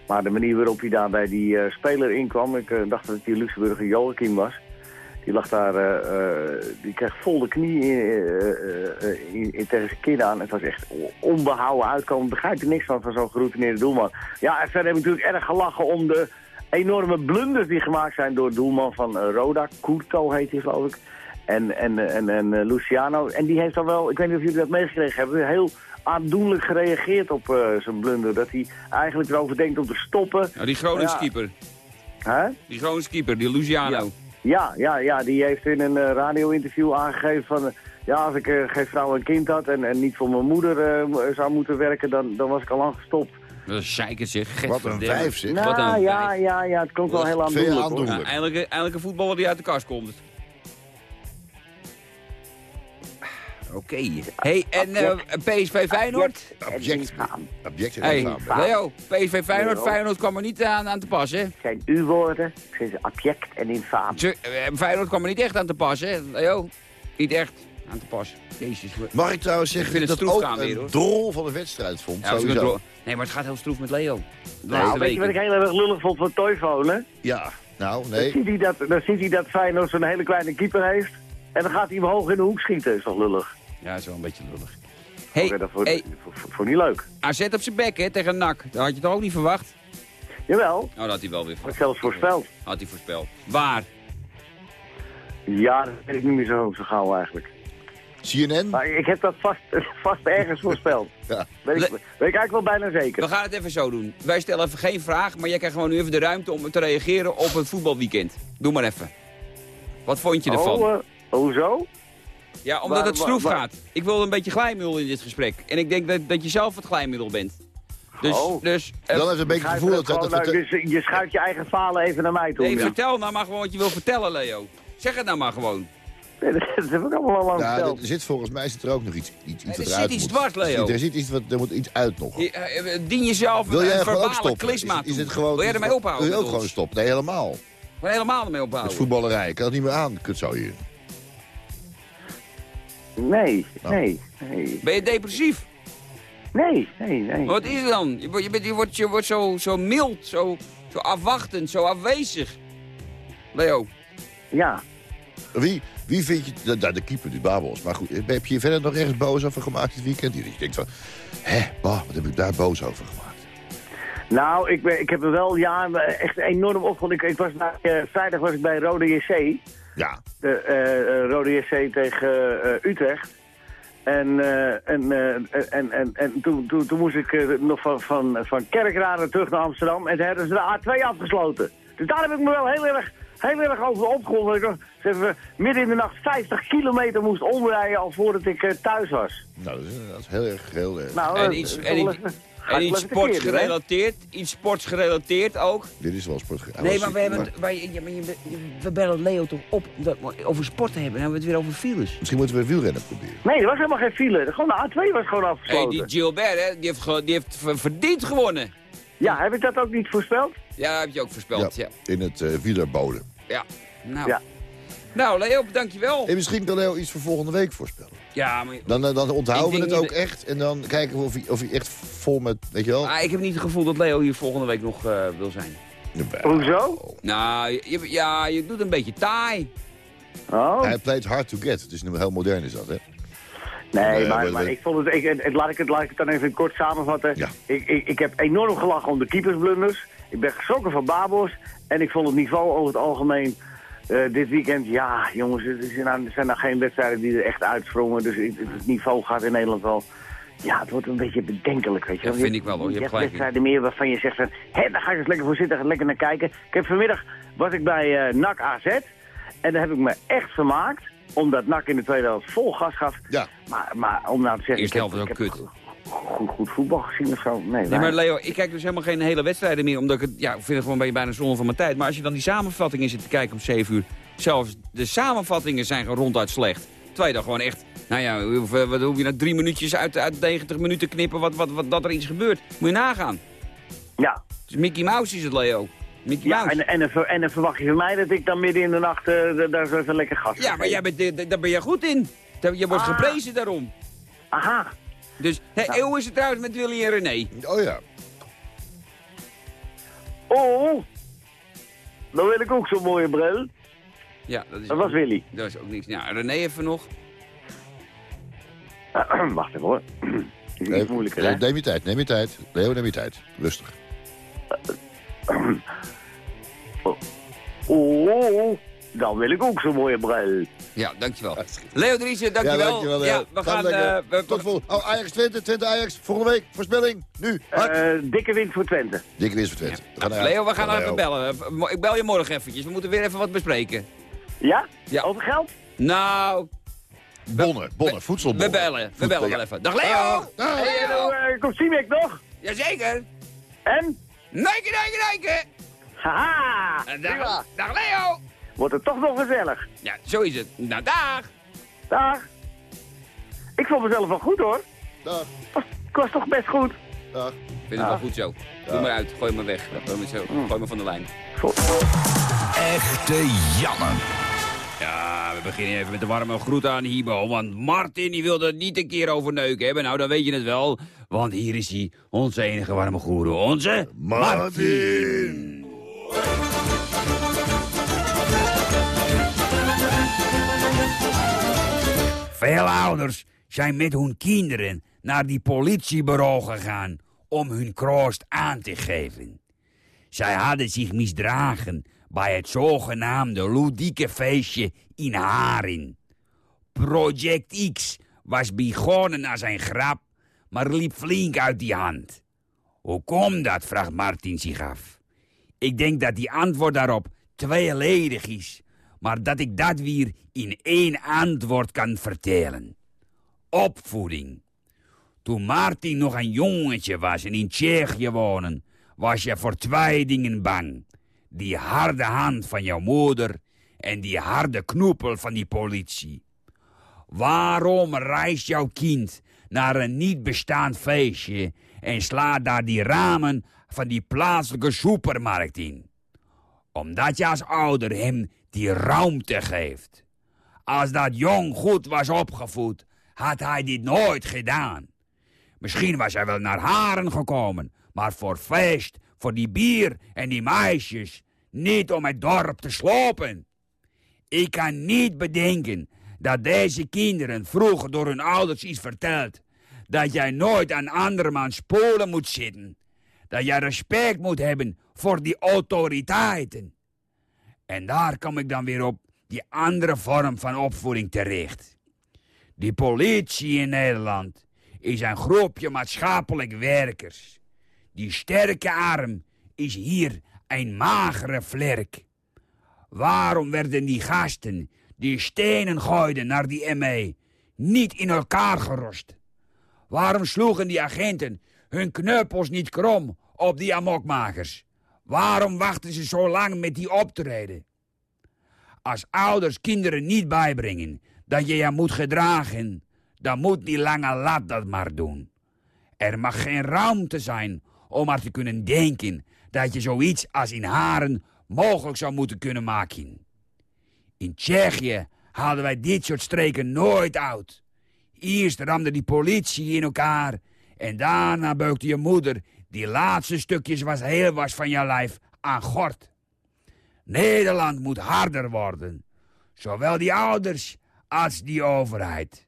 Maar de manier waarop hij daar bij die eh, speler inkwam... Ik dacht dat het die Luxemburger Joachim was. Die lag daar, eh, eh, die kreeg vol de knie eh, in- in- tegen zijn kin aan. Het was echt onbehouden uitkomen. Ik begrijp er niks van, van zo'n geroutineerde doelman. Ja, en verder heb ik natuurlijk erg gelachen om de enorme blunders die gemaakt zijn door doelman van Roda. Curto heet hij, geloof ik. En, en, en, en Luciano. En die heeft dan wel, ik weet niet of jullie dat meegekregen hebben, heel aandoenlijk gereageerd op zijn blunder. Dat hij eigenlijk erover denkt om te stoppen. nou, die Gronings Ja. keeper. Hè? Die Gronings keeper, die Luciano. Ja, ja, ja, die heeft in een eh, radio-interview aangegeven van... eh, ja, als ik eh, geen vrouw en kind had en, en niet voor mijn moeder mo- zou moeten werken, dan, dan was ik al lang gestopt. Dat is zeiker zeg. Wat een Gadverdamme. vijf, zeg. Wat Nou, een ja, vijf. ja, ja, het klonk wel heel aandoenlijk. aandoenlijk. Ja, eindelijk, eindelijk een voetballer die uit de kast komt. Oké. Hey, en eh, PSV Feyenoord? Object. Object in Hey. Leo, PSV Feyenoord, Leo. Feyenoord kwam er niet aan, aan te passen. hè? zijn uw woorden. Ik vind ze abject en infaam. Eh, Feyenoord kwam er niet echt aan te passen, hè? Leo? Niet echt aan te passen. Jezus. Mag ik trouwens zeggen Ik vind dat het ik ook gaan weer, een drol van de wedstrijd vond? Ja, het nee, maar het gaat heel stroef met Leo. Nou, weet je wat ik heel erg lullig vond van Toivonen? Ja, nou, Dan, nee. ziet hij dat, dan ziet hij dat Feyenoord zo'n hele kleine keeper heeft. En dan gaat hij hem hoog in de hoek schieten. is toch lullig? Ja, is wel een beetje lullig. Hey, dat vond, hey, niet leuk. AZ op zijn bek, hè, tegen NAC. Dat had je toch ook niet verwacht? Jawel, Oh, dat had hij wel weer verwacht. zelfs voorspeld. Had hij voorspeld. Waar? Ja, dat weet ik niet meer zo, zo gauw eigenlijk. CNN? Maar ik heb dat vast, vast ergens voorspeld. Ja. Weet ik, weet ik eigenlijk wel bijna zeker. We gaan het even zo doen. Wij stellen even geen vraag, maar jij krijgt gewoon nu even de ruimte om te reageren op het voetbalweekend. Doe maar even. Wat vond je ervan? Oh, eh, hoezo? Ja, omdat waar- het stroef waar- gaat. Ik wil een beetje glijmiddel in dit gesprek. En ik denk dat, dat je zelf het glijmiddel bent. Dus, Oh. dus eh, Dan heeft een beetje het gevoel het dat... dat, nou, dat dus je schuift je eigen falen even naar mij toe. nee, Ja. vertel nou maar gewoon wat je wil vertellen, Leo. Zeg het nou maar gewoon. Nee, dat heb ik allemaal al lang ja, verteld. er zit volgens mij zit er ook nog iets, iets, iets Nee, er zit iets moet. dwars, Leo. Er zit iets wat, er moet iets uit nog. Je, eh, eh, dien jezelf Wil jij een verbale stoppen? klisma Is, het gewoon, Wil jij ermee ophouden? Wil je ook gewoon stoppen? Nee, helemaal. Gewoon helemaal ermee ophouden. voetballerij. Ik kan het niet meer aan, kut zo hier. Nee, Nou. nee, nee. Ben je depressief? Nee, nee, nee. Wat is het dan? Je, bent, je wordt, je wordt zo, zo mild, zo, zo afwachtend, zo afwezig. Leo, Ja. Wie, wie vind je... De, de, de keeper, die Babels. Maar goed, heb je je verder nog ergens boos over gemaakt dit weekend? Dat je denkt van... Hé, bah, wat heb ik daar boos over gemaakt? Nou, ik, ben, ik heb er wel ja, echt enorm opgewonden. Ik, ik was eh, vrijdag was ik bij Rode JC. Ja, De eh, eh, Rode JC tegen eh, Utrecht. En, eh, en, eh, en, en, en toen, toen, toen moest ik eh, nog van, van, van Kerkrade terug naar Amsterdam. En toen hebben ze de A2 afgesloten. Dus daar heb ik me wel heel erg, heel erg over opgewonden. Ik zeg, we midden in de nacht 50 kilometer moest omrijden al voordat ik uh, thuis was. Nou, dat is, dat heel erg, heel erg. Nou, En iets- dat en iets- En ik iets iets sportsgerelateerd ook. Dit is wel sport. Nee, maar we, hebben, maar, ja, maar je, we bellen Leo toch op dat we over sport te hebben. Dan hebben we het weer over files. Misschien moeten we wielrennen proberen. Nee, er was helemaal geen file. Gewoon de A2 was gewoon Hey, afgesloten. die Gilbert, hè, die heeft, ge- die heeft ver- verdiend gewonnen. Ja, heb ik dat ook niet voorspeld? Ja, dat heb je ook voorspeld. Ja. In het uh, wielerboden. Ja. Nou. Ja. Nou, Leo, dankjewel. En misschien kan Leo iets voor volgende week voorspellen. Ja, maar, Dan, eh, dan onthouden we het ook echt. En dan kijken we of hij, of hij echt vol met, weet je wel... ah, ik heb niet het gevoel dat Leo hier volgende week nog eh, wil zijn. Hoezo? Nou, je, ja, je doet een beetje taai. Oh. Hij pleit hard to get. Het is nu heel modern is dat, hè? Nee, maar, ik vond het, ik, het- het- laat, ik het, laat ik het dan even kort samenvatten. Ja. Ik, ik, ik heb enorm gelachen om de keepersblunders. Ik ben geschrokken van Babos. En ik vond het niveau over het algemeen eh, dit weekend... Ja, jongens, er zijn, nou, er zijn nou geen wedstrijden die er echt uitsprongen. Dus het, het niveau gaat in Nederland wel... Ja, het wordt een beetje bedenkelijk, weet je Dat wel. vind ik wel, hoor. Je hebt gelijk in. wedstrijden meer waarvan je zegt... van, Hé, daar ga ik eens lekker voor zitten, ga ik lekker naar kijken. Ik heb vanmiddag was ik bij eh NAC AZ. En daar heb ik me echt vermaakt. Omdat NAC in de tweede helft vol gas gaf. Ja. Maar, maar om nou te zeggen... Eerste ik heb- helft was ook kut. Goed, goed voetbal gezien of zo. Nee, Nee, wij- maar Leo, ik kijk dus helemaal geen hele wedstrijden meer. Omdat ik het, ja, ik vind het gewoon een beetje bijna zonde van mijn tijd. Maar als je dan die samenvattingen zit te kijken om 7 uur. Zelfs de samenvattingen zijn gewoon ronduit slecht. Terwijl je dan gewoon echt, nou ja, wat hoef je nou drie minuutjes uit, uit 90 minuten knippen wat, wat, wat, dat er iets gebeurt. Moet je nagaan. Ja, Dus Mickey Mouse is het, Leo. Mickey ja Mouse. en, en, en dan verwacht je van mij dat ik dan midden in de nacht eh, da- daar zo even lekker gas ga Ja, maar jij bent, daar ben je goed in. Je wordt Ah. geprezen daarom. Aha. Dus, hé, Nou. hoe is het trouwens met Willy en René? Oh ja. Oh, dan wil ik ook zo'n mooie bril. Ja, dat is, Dat was Willy. dat is ook niks. Ja, René even nog. Wacht even hoor. is iets Eh, moeilijker? Neem je tijd, neem je tijd. Leo, neem je tijd. Rustig. Oh, dan wil ik ook zo'n mooie bril. Ja, dankjewel. Leo Driessen, dankjewel. Ja, dankjewel. Ja, Leo. we gaan... lekker. eh, we- Tot vol. Oh, Ajax Twente, Twente Ajax. Volgende week, voorspelling. Nu. Eh, dikke winst voor Twente. Dikke winst voor Twente. We gaan naar- Leo, we gaan naar even Leo. bellen. Eh, Ik bel je morgen eventjes. We moeten weer even wat bespreken. Ja? Ja. Over geld? Nou, Bonnen, bonnen, voedselbonnen. we bellen. We bellen ja. wel even. Dag Leo! Dag. Hey, eh, komt Siemek nog? Jazeker! En? Nijken, nijken, nijken! Haha! Dag, dag Leo! Wordt het toch nog gezellig. Ja, zo is het. Nou, dag! Dag. Ik vond mezelf wel goed hoor. Dag, Ik was toch best goed. dag. Ik vind het wel goed zo. Doe maar uit. Gooi me weg. Gooi me, zo. Gooi me van de lijn. Echte Janne. Ja, we beginnen even met de warme groet aan Hibo. Want Martin die wilde het niet een keer over neuken hebben. Nou, dan weet je het wel. Want hier is hij, onze enige warme goeroe. Onze Martin. Veel ouders zijn met hun kinderen naar die politiebureau gegaan om hun kroost aan te geven. Zij hadden zich misdragen bij het zogenaamde ludieke feestje in Harin. Project X was begonnen als een grap, maar liep flink uit die hand. Hoe komt dat, vraagt Martin zich af. Ik denk dat die antwoord daarop tweeledig is, maar dat ik dat weer in één antwoord kan vertellen. Opvoeding. Toen Martin nog een jongetje was en in Tsjechië wonen, was je voor twee dingen bang. Die harde hand van jouw moeder en die harde knoepel van die politie. Waarom reist jouw kind naar een niet bestaand feestje en slaat daar die ramen van die plaatselijke supermarkt in? Omdat je als ouder hem die ruimte geeft. Als dat jong goed was opgevoed, had hij dit nooit gedaan. Misschien was hij wel naar Haren gekomen, maar voor feest, voor die bier en die meisjes, niet om het dorp te slopen. Ik kan niet bedenken dat deze kinderen vroeger door hun ouders is verteld dat jij nooit aan andermans polen moet zitten. Dat jij respect moet hebben voor die autoriteiten. En daar kom ik dan weer op die andere vorm van opvoeding terecht. Die politie in Nederland is een groepje maatschappelijk werkers. Die sterke arm is hier een magere vlerk. Waarom werden die gasten die stenen gooiden naar die ME niet in elkaar gerost? Waarom sloegen die agenten hun kneupels niet krom op die amokmakers? Waarom wachten ze zo lang met die optreden? Als ouders kinderen niet bijbrengen dat je je moet gedragen, dan moet die lange lat dat maar doen. Er mag geen ruimte zijn om maar te kunnen denken dat je zoiets als in Haren mogelijk zou moeten kunnen maken. In Tsjechië haalden wij dit soort streken nooit uit. Eerst ramde die politie in elkaar en daarna beukte je moeder die laatste stukjes was heel was van je lijf aan gort. Nederland moet harder worden. Zowel die ouders als die overheid.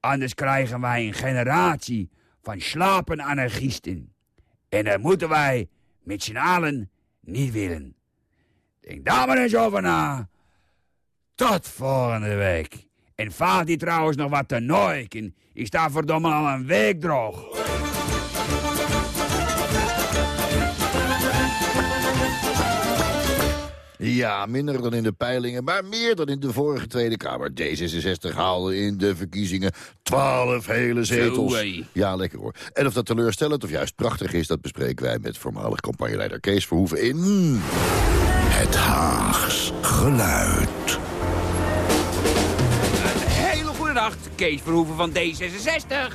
Anders krijgen wij een generatie van slapen anarchisten. En dat moeten wij met z'n allen niet willen. Denk daar maar eens over na. Tot volgende week. En vaart die trouwens nog wat te noiken. Is daar verdomme al een week droog. Ja, minder dan in de peilingen, maar meer dan in de vorige Tweede Kamer. D66 haalde in de verkiezingen 12 hele zetels. Ja, lekker hoor. En of dat teleurstellend of juist prachtig is... dat bespreken wij met voormalig campagneleider Kees Verhoeven in... Het Haags geluid. Een hele goede nacht, Kees Verhoeven van D66.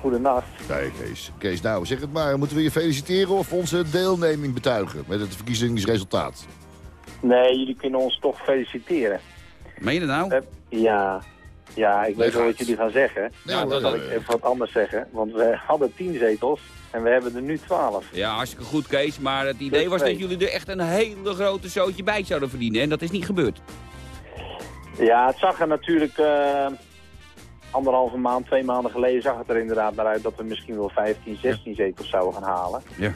Goedenacht. Kijk, Kees. Kees, nou, zeg het maar. Moeten we je feliciteren of onze deelneming betuigen... met het verkiezingsresultaat? Nee, jullie kunnen ons toch feliciteren. Meen je dat nou? Eh, ja, ja, ik weet wel wat jullie gaan zeggen. Ja, dan dat- zal ik even wat anders zeggen. Want we hadden tien zetels en we hebben er nu twaalf. Ja, hartstikke goed, Kees. Maar het idee Dus was dat jullie er echt een hele grote zootje bij zouden verdienen. En dat is niet gebeurd. Ja, het zag er natuurlijk eh, anderhalve maand, twee maanden geleden zag het er inderdaad naar uit dat we misschien wel 15, 16 zetels zouden gaan halen. Ja.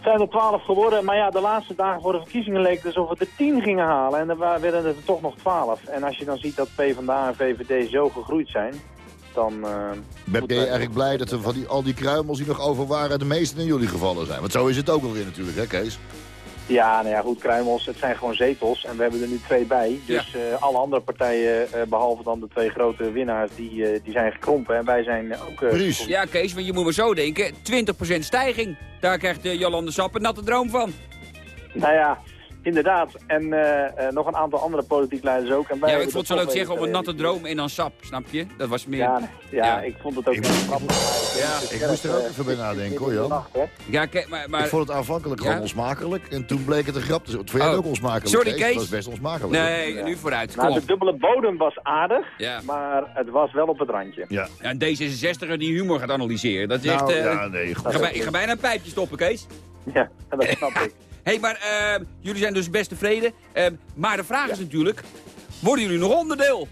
Het zijn er 12 geworden, maar ja, de laatste dagen voor de verkiezingen leek het alsof we er 10 gingen halen. En er wa- werden het er toch nog 12. En als je dan ziet dat PvdA en VVD zo gegroeid zijn, dan... eh, Ben je eigenlijk blij dat er van die, al die kruimels die nog over waren... de meeste in jullie gevallen zijn? Want zo is het ook alweer natuurlijk, hè Kees? Ja, nou ja, goed, Kruimels, het zijn gewoon zetels en we hebben er nu twee bij. Dus eh, alle andere partijen, eh, behalve dan de twee grote winnaars, die, eh, die zijn gekrompen. En wij zijn ook... eh, Precies. Ja, Kees, want je moet maar zo denken. 20% stijging. Daar krijgt uh, Jolande Sap een natte droom van. Nou ja, inderdaad. En eh, eh, nog een aantal andere politiek leiders ook. En wij Ja, ik vond het zo leuk zeggen om een natte te droom en dan sap, snap je? Dat was meer... Ja, ja, Ja. ik vond het ook Ik wel moest- grappig. Ja, ik moest er ook even bij nadenken, hoor, Jan. Ja, Ke- maar... maar Ik vond het aanvankelijk gewoon Ja? onsmakelijk. En toen bleek het een grap te zijn. Vond jij het Oh. ook onsmakelijk, Sorry, Kees? Kees. Het was best onsmakelijk. nee, nu vooruit. Kom Nou, de op. dubbele bodem was aardig, Ja. maar het was wel op het randje. Ja. Ja, een D66er die humor gaat analyseren. Dat is Nou, echt... eh, ja, nee, goed. ik, ga bij- ik ga bijna een pijpje stoppen, Kees. Ja, dat snap ik. Hé, hey, maar eh, jullie zijn dus best tevreden. Eh, maar de vraag is natuurlijk, worden jullie nog onderdeel?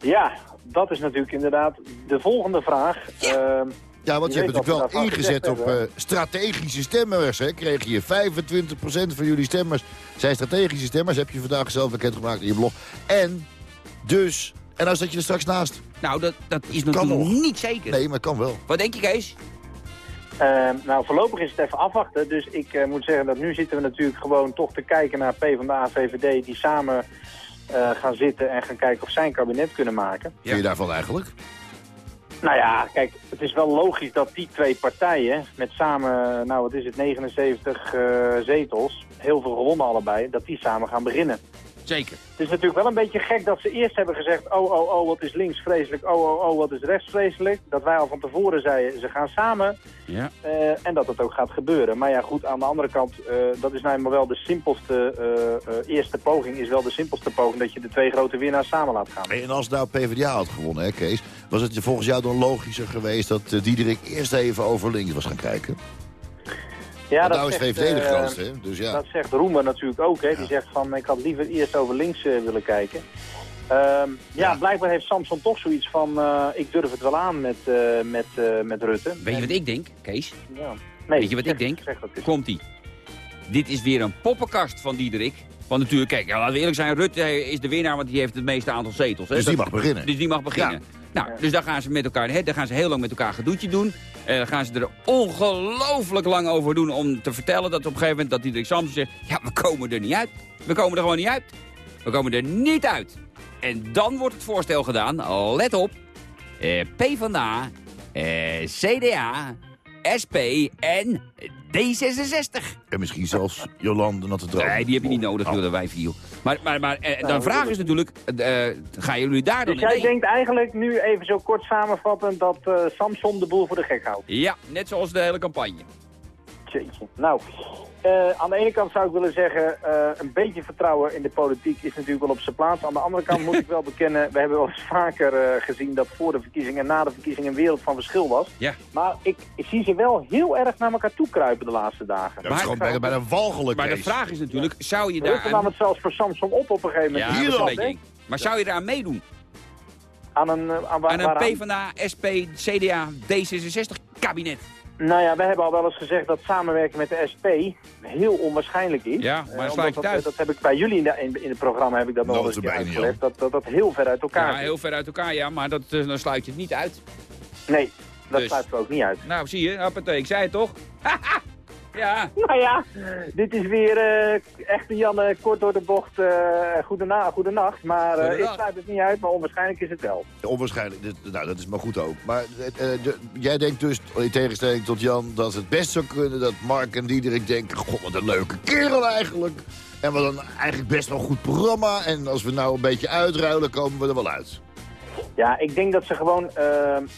Ja, dat is natuurlijk inderdaad de volgende vraag. Ehm, Ja, want je Je hebt natuurlijk we wel ingezet op eh, strategische stemmers. Hè? Kreeg je 25% van jullie stemmers zijn strategische stemmers. Heb je vandaag zelf bekendgemaakt in je blog. En dus... En dan zat je er straks naast. Nou, dat, dat is Kan natuurlijk nog. niet zeker. Nee, maar kan wel. Wat denk je, Kees? Ehm, nou, voorlopig is het even afwachten. Dus ik eh, moet zeggen dat nu zitten we natuurlijk gewoon toch te kijken naar PvdA en VVD... die samen eh, gaan zitten en gaan kijken of zij een kabinet kunnen maken. Vind je daarvan eigenlijk? Nou ja, kijk, het is wel logisch dat die twee partijen met samen, nou wat is het, 79 eh, zetels, heel veel gewonnen allebei, dat die samen gaan beginnen. Zeker. Het is natuurlijk wel een beetje gek dat ze eerst hebben gezegd, oh, oh, oh, wat is links vreselijk, oh, oh, oh, wat is rechts vreselijk. Dat wij al van tevoren zeiden, ze gaan samen Ja. eh, en dat het ook gaat gebeuren. Maar ja, goed, aan de andere kant, eh, dat is nou eenmaal wel de simpelste, eh, eh, eerste poging is wel de simpelste poging, dat je de twee grote winnaars samen laat gaan. En als nou PvdA had gewonnen, hè Kees... was het volgens jou dan logischer geweest dat uh, Diederik eerst even over links was gaan kijken? Ja, Want dat nou is zegt, VVD de eh, grootste, hè? Dus ja. Dat zegt Roemer natuurlijk ook. Hè. Die zegt van, ik had liever eerst over links eh, willen kijken. Ehm, ja, Ja. blijkbaar heeft Samson toch zoiets van, eh, ik durf het wel aan met, eh, met, eh, met Rutte. Weet je wat ik denk, Kees? Ja. Nee, Weet je wat zeg- ik denk? eens. Komt-ie. Dit is weer een poppenkast van Diederik. Want natuurlijk, kijk, ja, laten we eerlijk zijn, Rutte is de winnaar, want die heeft het meeste aantal zetels. Hè? Dus die mag beginnen. Dus die mag beginnen. Nou, dus dan gaan ze met elkaar, hè, dan gaan ze heel lang met elkaar gedoetje doen. En dan gaan ze er ongelooflijk lang over doen om te vertellen dat op een gegeven moment dat Diederik Samson zegt... Ja, we komen er niet uit. We komen er gewoon niet uit. We komen er niet uit. En dan wordt het voorstel gedaan, let op, eh, PvdA, eh, CDA, SP en D66. En misschien zelfs Jolande Natte Droom. Nee, die heb je niet nodig, joh, dat wij viel. Maar, maar, maar eh, dan vraag is natuurlijk, eh, gaan jullie daar dan Dus jij in? denkt eigenlijk nu even zo kort samenvattend dat eh, Samson de boel voor de gek houdt? Ja, net zoals de hele campagne. Jeetje. Nou, eh, aan de ene kant zou ik willen zeggen, eh, een beetje vertrouwen in de politiek is natuurlijk wel op zijn plaats. Aan de andere kant moet ik wel bekennen, we hebben wel eens vaker eh, gezien dat voor de verkiezingen en na de verkiezingen een wereld van verschil was. Ja. Maar ik, ik zie ze wel heel erg naar elkaar toe kruipen de laatste dagen. Dat is gewoon bijna, bijna walgelijk. Maar de vraag is natuurlijk, zou je daar... nam het zelfs voor Samson op op een gegeven moment. Ja, Hier dat is een beetje. Maar zou je daar aan meedoen? Aan een, aan, waar- Aan een? PvdA, SP, CDA, D66 kabinet? Nou ja, we hebben al wel eens gezegd dat samenwerken met de SP heel onwaarschijnlijk is. Ja, maar sluit je dat, het uit. dat heb ik bij jullie in, de, in, in het programma heb ik dat nog wel eens uitgelegd. Dat, dat dat heel ver uit elkaar Ja, heel ver uit elkaar, ja, maar dat, eh, dan sluit je het niet uit. Nee, dat Dus. sluiten we ook niet uit. Nou, zie je, hoppatee, ik zei het toch? ja, Nou ja, dit is weer eh echt een Janne kort door de bocht. eh goedena goedenacht. Maar eh, ik Goedenacht. sluit het niet uit, maar onwaarschijnlijk is het wel. Onwaarschijnlijk. Nou, dat is maar goed ook. Maar de- jij denkt dus, in tegenstelling tot Jan, dat het best zou kunnen dat Mark en Diederik denken... God, wat een leuke kerel eigenlijk. En wat een eigenlijk best wel goed programma. En als we nou een beetje uitruilen, komen we er wel uit. Ja, ik denk dat ze gewoon...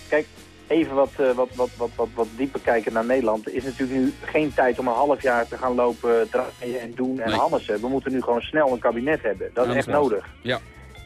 kijk, even wat, eh, wat, wat, wat, wat, wat dieper kijken naar Nederland. Er is natuurlijk nu geen tijd om een half jaar te gaan lopen draaien en doen en Nee. hammersen. We moeten nu gewoon snel een kabinet hebben. Dat is echt nodig. Ja.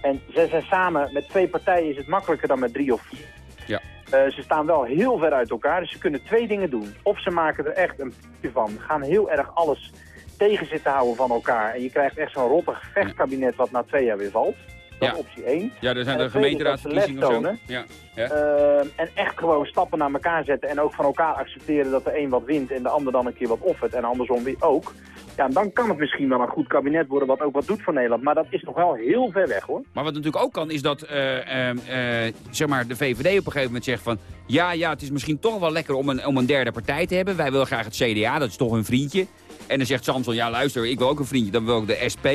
En ze zijn samen, met twee partijen is het makkelijker dan met drie of vier. Ja. Eh, ze staan wel heel ver uit elkaar, dus ze kunnen twee dingen doen. Of ze maken er echt een puntje van, gaan heel erg alles tegen zitten houden van elkaar. En je krijgt echt zo'n rottig vechtkabinet wat na twee jaar weer valt. Dat Ja. is optie 1. ja, er zijn de ze gemeenteraadsverkiezingen of zo. Ja, ja. Eh, en echt gewoon stappen naar elkaar zetten en ook van elkaar accepteren dat de een wat wint en de ander dan een keer wat offert en andersom weer ook. Ja, dan kan het misschien wel een goed kabinet worden wat ook wat doet voor Nederland. Maar dat is nog wel heel ver weg hoor. Maar wat natuurlijk ook kan, is dat eh, eh, eh, zeg maar de VVD op een gegeven moment zegt van... Ja, ja, het is misschien toch wel lekker om een, om een derde partij te hebben. Wij willen graag het CDA, dat is toch een vriendje. En dan zegt Samson, ja luister, ik wil ook een vriendje, dan wil ik de SP.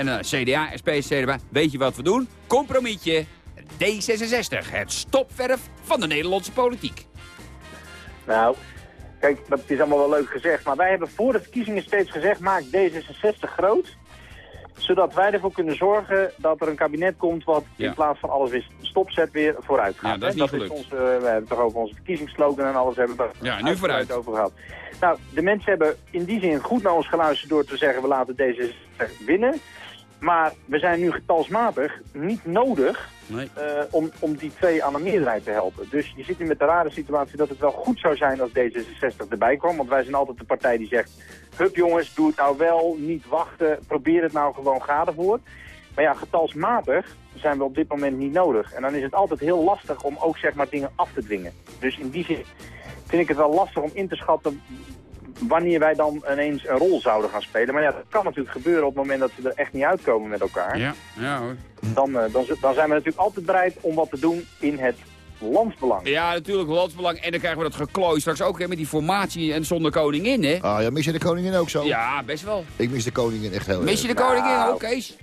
En dan CDA, SP, CDA, weet je wat we doen? Compromietje, D66, het stopverf van de Nederlandse politiek. Nou, kijk, dat is allemaal wel leuk gezegd. Maar wij hebben voor de verkiezingen steeds gezegd, maak D66 groot. Zodat wij ervoor kunnen zorgen dat er een kabinet komt wat Ja. in plaats van alles weer stopzet weer vooruit gaat. Ja, dat is niet dat gelukt. onze, we hebben het toch over onze verkiezingsslogan en alles hebben we het Ja, nu vooruit. over gehad. Nou, de mensen hebben in die zin goed naar ons geluisterd door te zeggen we laten D66 winnen. Maar we zijn nu getalsmatig niet nodig Nee. eh, om, om die twee aan de meerderheid te helpen. Dus je zit nu met de rare situatie dat het wel goed zou zijn als D66 erbij kwam. Want wij zijn altijd de partij die zegt, hup jongens, doe het nou wel, niet wachten, probeer het nou gewoon, ga ervoor. Maar ja, getalsmatig zijn we op dit moment niet nodig. En dan is het altijd heel lastig om ook zeg maar dingen af te dwingen. Dus in die zin vind ik het wel lastig om in te schatten wanneer wij dan ineens een rol zouden gaan spelen. Maar ja, dat kan natuurlijk gebeuren op het moment dat ze er echt niet uitkomen met elkaar Ja, ja hoor. dan, eh, dan, zijn we natuurlijk altijd bereid om wat te doen in het landsbelang. Ja, natuurlijk, landsbelang. En dan krijgen we dat geklooi straks ook hè, met die formatie en zonder koningin, hè? Ah ja, mis je de koningin ook zo? Ja, best wel. Ik mis de koningin echt heel Mis je erg. de koningin Nou. ook, Kees?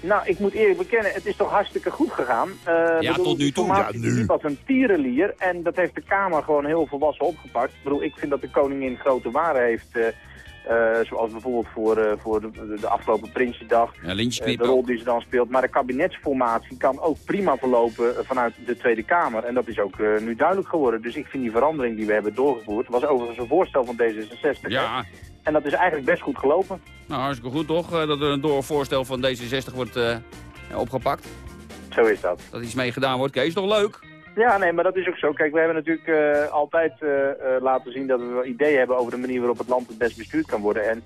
Nou, ik moet eerlijk bekennen, het is toch hartstikke goed gegaan. Eh, Ja, bedoel, tot nu toe. Ja, nu. als een tierenlier en dat heeft de Kamer gewoon heel volwassen opgepakt. Ik bedoel, ik vind dat de koningin grote waarde heeft, eh, eh, zoals bijvoorbeeld voor, voor de, de afgelopen Prinsjesdag. Ja, de rol die ze dan speelt. Maar de kabinetsformatie kan ook prima verlopen vanuit de Tweede Kamer. En dat is ook nu duidelijk geworden. Dus ik vind die verandering die we hebben doorgevoerd... was overigens een voorstel van D66. hè. Ja, En dat is eigenlijk best goed gelopen. nou hartstikke goed toch? eh, Dat er een doorvoorstel van D66 wordt eh, opgepakt. Zo is dat. Dat iets mee gedaan wordt. Kees, toch leuk? Ja, nee, maar dat is ook zo. Kijk, we hebben natuurlijk eh, altijd laten zien dat we wel ideeën hebben over de manier waarop het land het best bestuurd kan worden. En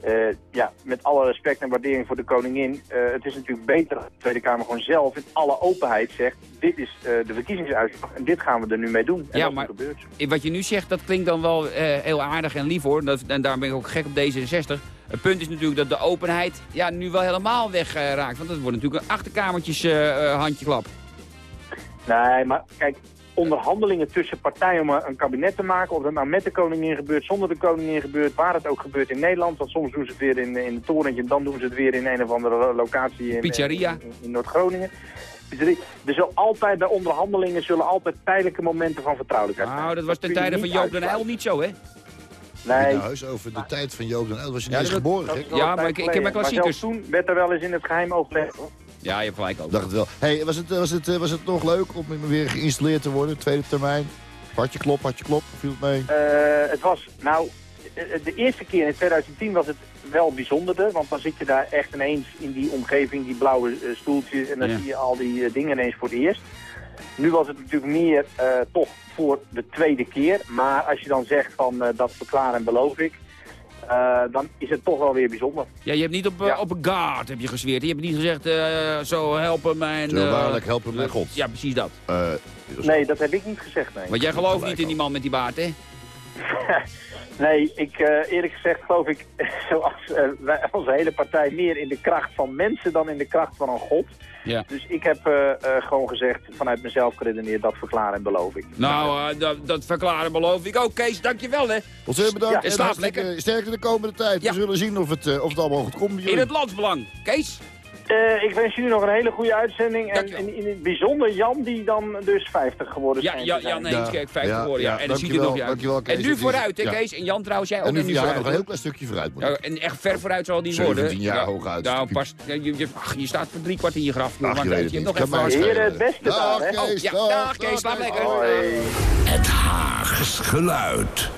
eh, ja, met alle respect en waardering voor de koningin, eh, het is natuurlijk beter dat de Tweede Kamer gewoon zelf in alle openheid zegt, dit is eh, de verkiezingsuitslag en dit gaan we er nu mee doen. En Ja, dat maar- Wat je nu zegt, dat klinkt dan wel heel aardig en lief hoor. Dat, en daarom ben ik ook gek op D66. Het punt is natuurlijk dat de openheid ja, nu wel helemaal wegraakt. Want dat wordt natuurlijk een achterkamertjes handjeklap. Nee, maar kijk, onderhandelingen tussen partijen om een kabinet te maken, of dat nou met de koningin gebeurt, zonder de koningin gebeurt, waar het ook gebeurt in Nederland, want soms doen ze het weer in, in het torentje, dan doen ze het weer in een of andere locatie in, Pizzeria. in, in Noord-Groningen. Er zullen altijd bij onderhandelingen zullen altijd tijdelijke momenten van vertrouwelijkheid zijn. Nou, dat was ten tijde van Joop den. Uyl niet zo, hè? Nee, Nou, eens over de tijd van Joop den Uyl was je niet eens geboren, wel Ja, maar ik- ik heb mijn klassiekers. Maar zelfs toen werd er wel eens in het geheim overlegd. hoor. Ja, je hebt gelijk ook. dacht het wel. Hey, was, het, was, het, was het nog leuk om weer geïnstalleerd te worden, tweede termijn? Hartje klop, hartje klop, viel het mee? Eh, het was, nou, eh, de eerste keer in 2010 was het wel bijzonderde. Want dan zit je daar echt ineens in die omgeving, die blauwe eh, stoeltjes. En dan Ja. zie je al die dingen ineens voor het eerst. Nu was het natuurlijk meer eh, toch voor de tweede keer. Maar als je dan zegt van eh, dat verklaar en beloof ik. Eh, dan is het toch wel weer bijzonder. Ja, je hebt niet op, eh, Ja. op een guard heb je gesweerd. Je hebt niet gezegd, eh, zo helpen mijn... Zo waarlijk helpen mijn God. Ja, precies dat. Eh, Nee, dat heb ik niet gezegd, nee. Want jij gelooft niet in die man met die baard, hè? Nee, ik, eh, eerlijk gezegd geloof ik, zoals eh, wij, onze hele partij, meer in de kracht van mensen dan in de kracht van een god. Ja. Dus ik heb eh, eh, gewoon gezegd, vanuit mezelf geredeneerd, dat verklaar en beloof ik. Nou, dat, dat verklaren beloof ik ook. Kees, dankjewel, hè? Ontzettend bedankt. Ja, en slaap lekker. Sterkte de komende tijd. Ja. We zullen zien of het, eh, of het allemaal goed komt. In het landsbelang. Kees? Eh, ik wens jullie nog een hele goede uitzending. En in, in het bijzonder Jan, die dan dus 50 geworden Ja, zijn. ja. Jan Heemskerk, 50 Ja, geworden. Ja. ja, En dan ziet er nog uit. En nu is- vooruit, hè, ja. Kees? En Jan trouwens, jij ook. En nu en nu ja, nog een heel klein stukje vooruit. Ja, en echt ver vooruit zal niet worden. 17 jaar Ja, hooguit. Nou, pas, je, je, ach, je staat voor drie kwart in je graf. Ach, Maar je weet je het hebt niet. nog even. Heren, het beste Dag, daar, hè? Kees. Ja, dag, dag, Kees, slaap lekker. Het Haags geluid.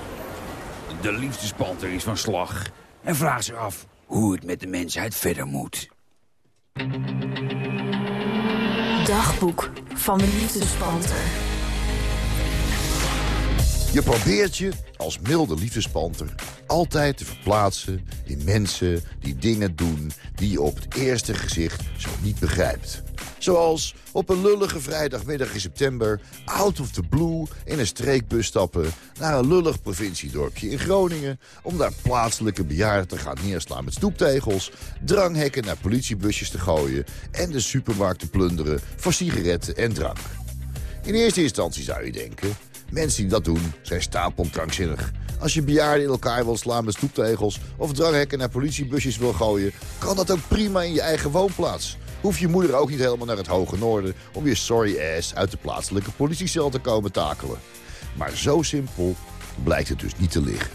De liefdespanter is van slag en vraagt zich af hoe het met de mensheid verder moet. Dagboek van de liefdespanter. Je probeert je als milde liefdespanter altijd te verplaatsen in mensen die dingen doen die je op het eerste gezicht zo niet begrijpt. Zoals op een lullige vrijdagmiddag in september out of the blue in een streekbus stappen naar een lullig provinciedorpje in Groningen om daar plaatselijke bejaarden te gaan neerslaan met stoeptegels, dranghekken naar politiebusjes te gooien en de supermarkt te plunderen voor sigaretten en drank. In eerste instantie zou je denken... mensen die dat doen zijn stapelkrankzinnig. Als je bejaarden in elkaar wil slaan met stoeptegels... of dranghekken naar politiebusjes wil gooien... kan dat ook prima in je eigen woonplaats. Hoef je moeder ook niet helemaal naar het hoge noorden... om je sorry ass uit de plaatselijke politiecel te komen takelen. Maar zo simpel blijkt het dus niet te liggen.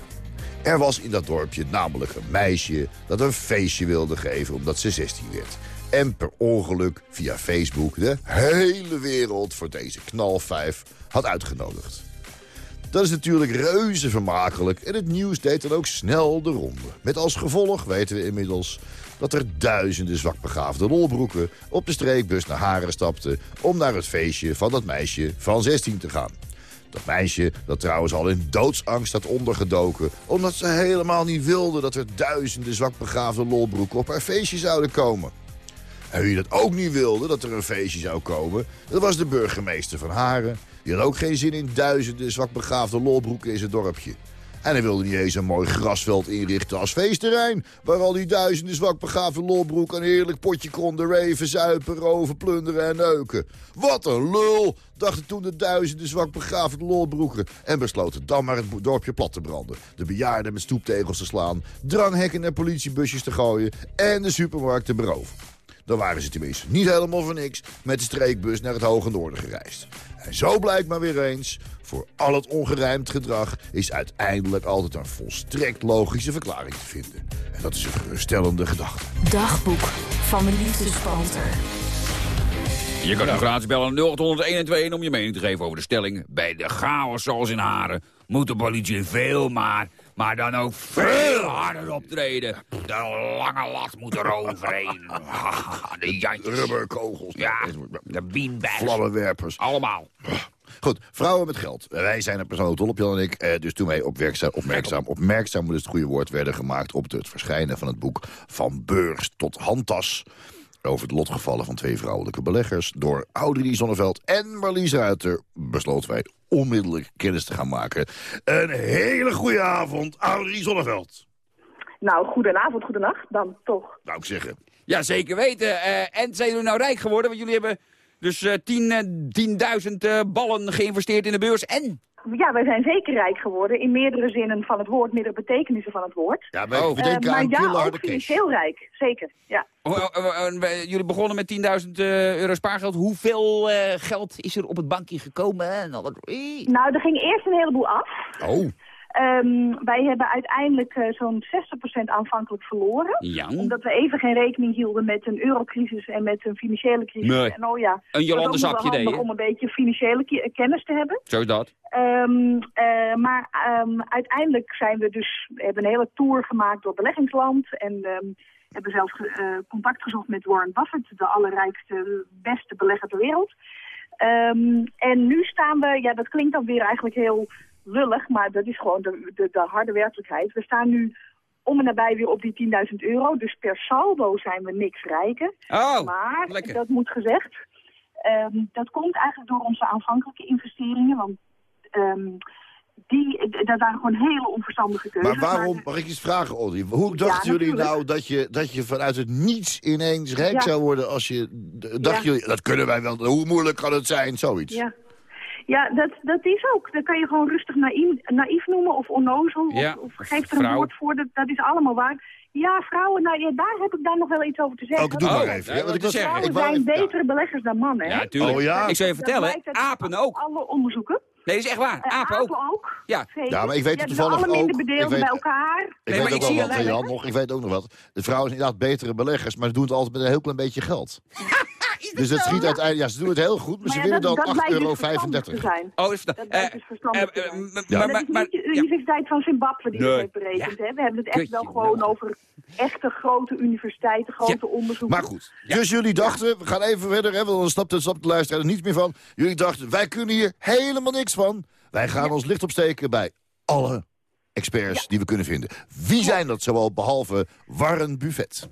Er was in dat dorpje namelijk een meisje dat een feestje wilde geven omdat ze 16 werd. En per ongeluk via Facebook de hele wereld voor deze knalvijf had uitgenodigd. Dat is natuurlijk reuze vermakelijk en het nieuws deed dan ook snel de ronde. Met als gevolg weten we inmiddels dat er duizenden zwakbegaafde lolbroeken op de streekbus naar Haren stapten... om naar het feestje van dat meisje van 16 te gaan. Dat meisje dat trouwens al in doodsangst had ondergedoken... omdat ze helemaal niet wilde dat er duizenden zwakbegaafde lolbroeken op haar feestje zouden komen. En wie dat ook niet wilde, dat er een feestje zou komen... dat was de burgemeester van Haren. Die had ook geen zin in duizenden zwakbegaafde lolbroeken in zijn dorpje. En hij wilde niet eens een mooi grasveld inrichten als feestterrein... waar al die duizenden zwakbegaafde lolbroeken een heerlijk potje konden reven, zuipen, roven, plunderen en neuken. Wat een lul, dachten toen de duizenden zwakbegaafde lolbroeken... en besloten dan maar het dorpje plat te branden. De bejaarden met stoeptegels te slaan, dranghekken en politiebusjes te gooien... en de supermarkt te beroven. Dan waren ze tenminste niet helemaal voor niks met de streekbus naar het Hoge Noorden gereisd. En zo blijkt maar weer eens, voor al het ongerijmd gedrag is uiteindelijk altijd een volstrekt logische verklaring te vinden. En dat is een geruststellende gedachte. Dagboek van de liefdespanter. Je kan nog gratis bellen 0801 om je mening te geven over de stelling. Bij de chaos zoals in Haren moet de politie veel maar, maar dan ook veel harder optreden. De lange lat moet er overheen. De jantjes. Rubberkogels. Ja, de beanbags. Vlammenwerpers. Allemaal. Goed, vrouwen met geld. Wij zijn er persoonlijk dol op, Jan en ik. Eh, dus toen wij opmerkzaam, opmerkzaam, opmerkzaam is het goede woord, werden gemaakt op het verschijnen van het boek Van Beurs tot Handtas. Over de lotgevallen van twee vrouwelijke beleggers. Door Audrey Zonneveld en Marlies Ruiter besloten wij onmiddellijk kennis te gaan maken. Een hele goede avond, Audrey Zonneveld. Nou, goedenavond, goedenacht dan toch. Nou, ik zeggen. Ja, zeker weten. Eh, en zijn jullie nou rijk geworden? Want jullie hebben Dus eh 10 eh, 10.000 eh, ballen geïnvesteerd in de beurs en... Ja, wij zijn zeker rijk geworden in meerdere zinnen van het woord, meerdere betekenissen van het woord. Ja, wij Oh. Eh, maar aan ja, ook cash. financieel rijk, zeker. Ja. Oh, oh, oh, jullie begonnen met 10.000 eh, euro spaargeld. Hoeveel eh, geld is er op het bankje gekomen? En al dat- Ie. Nou, er ging eerst een heleboel af. Oh, Ehm, wij hebben uiteindelijk eh, zo'n 60% aanvankelijk verloren. Ja. Omdat we even geen rekening hielden met een eurocrisis en met een financiële crisis. Nee. En oh ja, Een Jolande wel deed, om een beetje financiële ki- kennis te hebben. Zo is dat. Ehm, eh, maar ehm, uiteindelijk zijn we dus, we hebben een hele tour gemaakt door beleggingsland. En hebben zelfs ge- eh, contact gezocht met Warren Buffett, de allerrijkste, beste belegger ter wereld. En nu staan we, ja dat klinkt dan weer eigenlijk heel lullig, maar dat is gewoon de, de, de harde werkelijkheid. We staan nu om en nabij weer op die 10.000 euro. Dus per saldo zijn we niks rijker. Oh, maar, lekker. dat moet gezegd, ehm, dat komt eigenlijk door onze aanvankelijke investeringen. Want ehm, die, dat waren gewoon hele onverstandige keuzes. maar waarom, mag ik iets vragen, Audrey? Hoe dachten Ja, jullie nou dat je, dat je vanuit het niets ineens rijk Ja. zou worden als je... d- Dachten Ja. jullie, dat kunnen wij wel, hoe moeilijk kan het zijn, zoiets? Ja, ja dat, dat is ook. Dat kan je gewoon rustig naïef, naïef noemen of onnozel. Ja, Of, of geef er een woord voor. Dat, dat is allemaal waar. Ja, vrouwen, nou, ja, daar heb ik dan nog wel iets over te zeggen. Ook doe Oh, maar even. ja, Ja, want ik was, zeggen. ik Vrouwen zijn even- betere beleggers dan mannen, hè? Ja, tuurlijk. Oh, ja? Ik zou je vertellen, apen ook. Alle onderzoeken. Nee, dat is echt waar. Eh, Apen ook. Ja. Zeker. Ja, maar ik weet Ja, toevallig alle ook- weet- bij elkaar. Ik Nee, weet maar ook ik wel zie wat, het- Jan, nog. Ik weet ook nog wat. De vrouwen zijn inderdaad betere beleggers, maar ze doen het altijd met een heel klein beetje geld. dus het schiet uiteindelijk... Ja, ze doen het heel goed, maar, Maar ze winnen dat, dan dat 8,35 blijkt euro. dus. Oh, is dat... Dat eh, blijkt dus verstandig eh, eh, maar- dat is maar- niet de. Universiteit van Zimbabwe die berekend. Hè? We hebben het echt wel gewoon nou. over echte grote universiteiten, grote Ja. onderzoeken. Maar goed, dus jullie dachten, we gaan even verder, hè, want dan snapt de, de luisteraar er niets meer van. Jullie dachten, wij kunnen hier helemaal niks van. Wij gaan ons licht opsteken bij alle experts die we kunnen vinden. Wie zijn dat zoal, behalve Warren Buffett?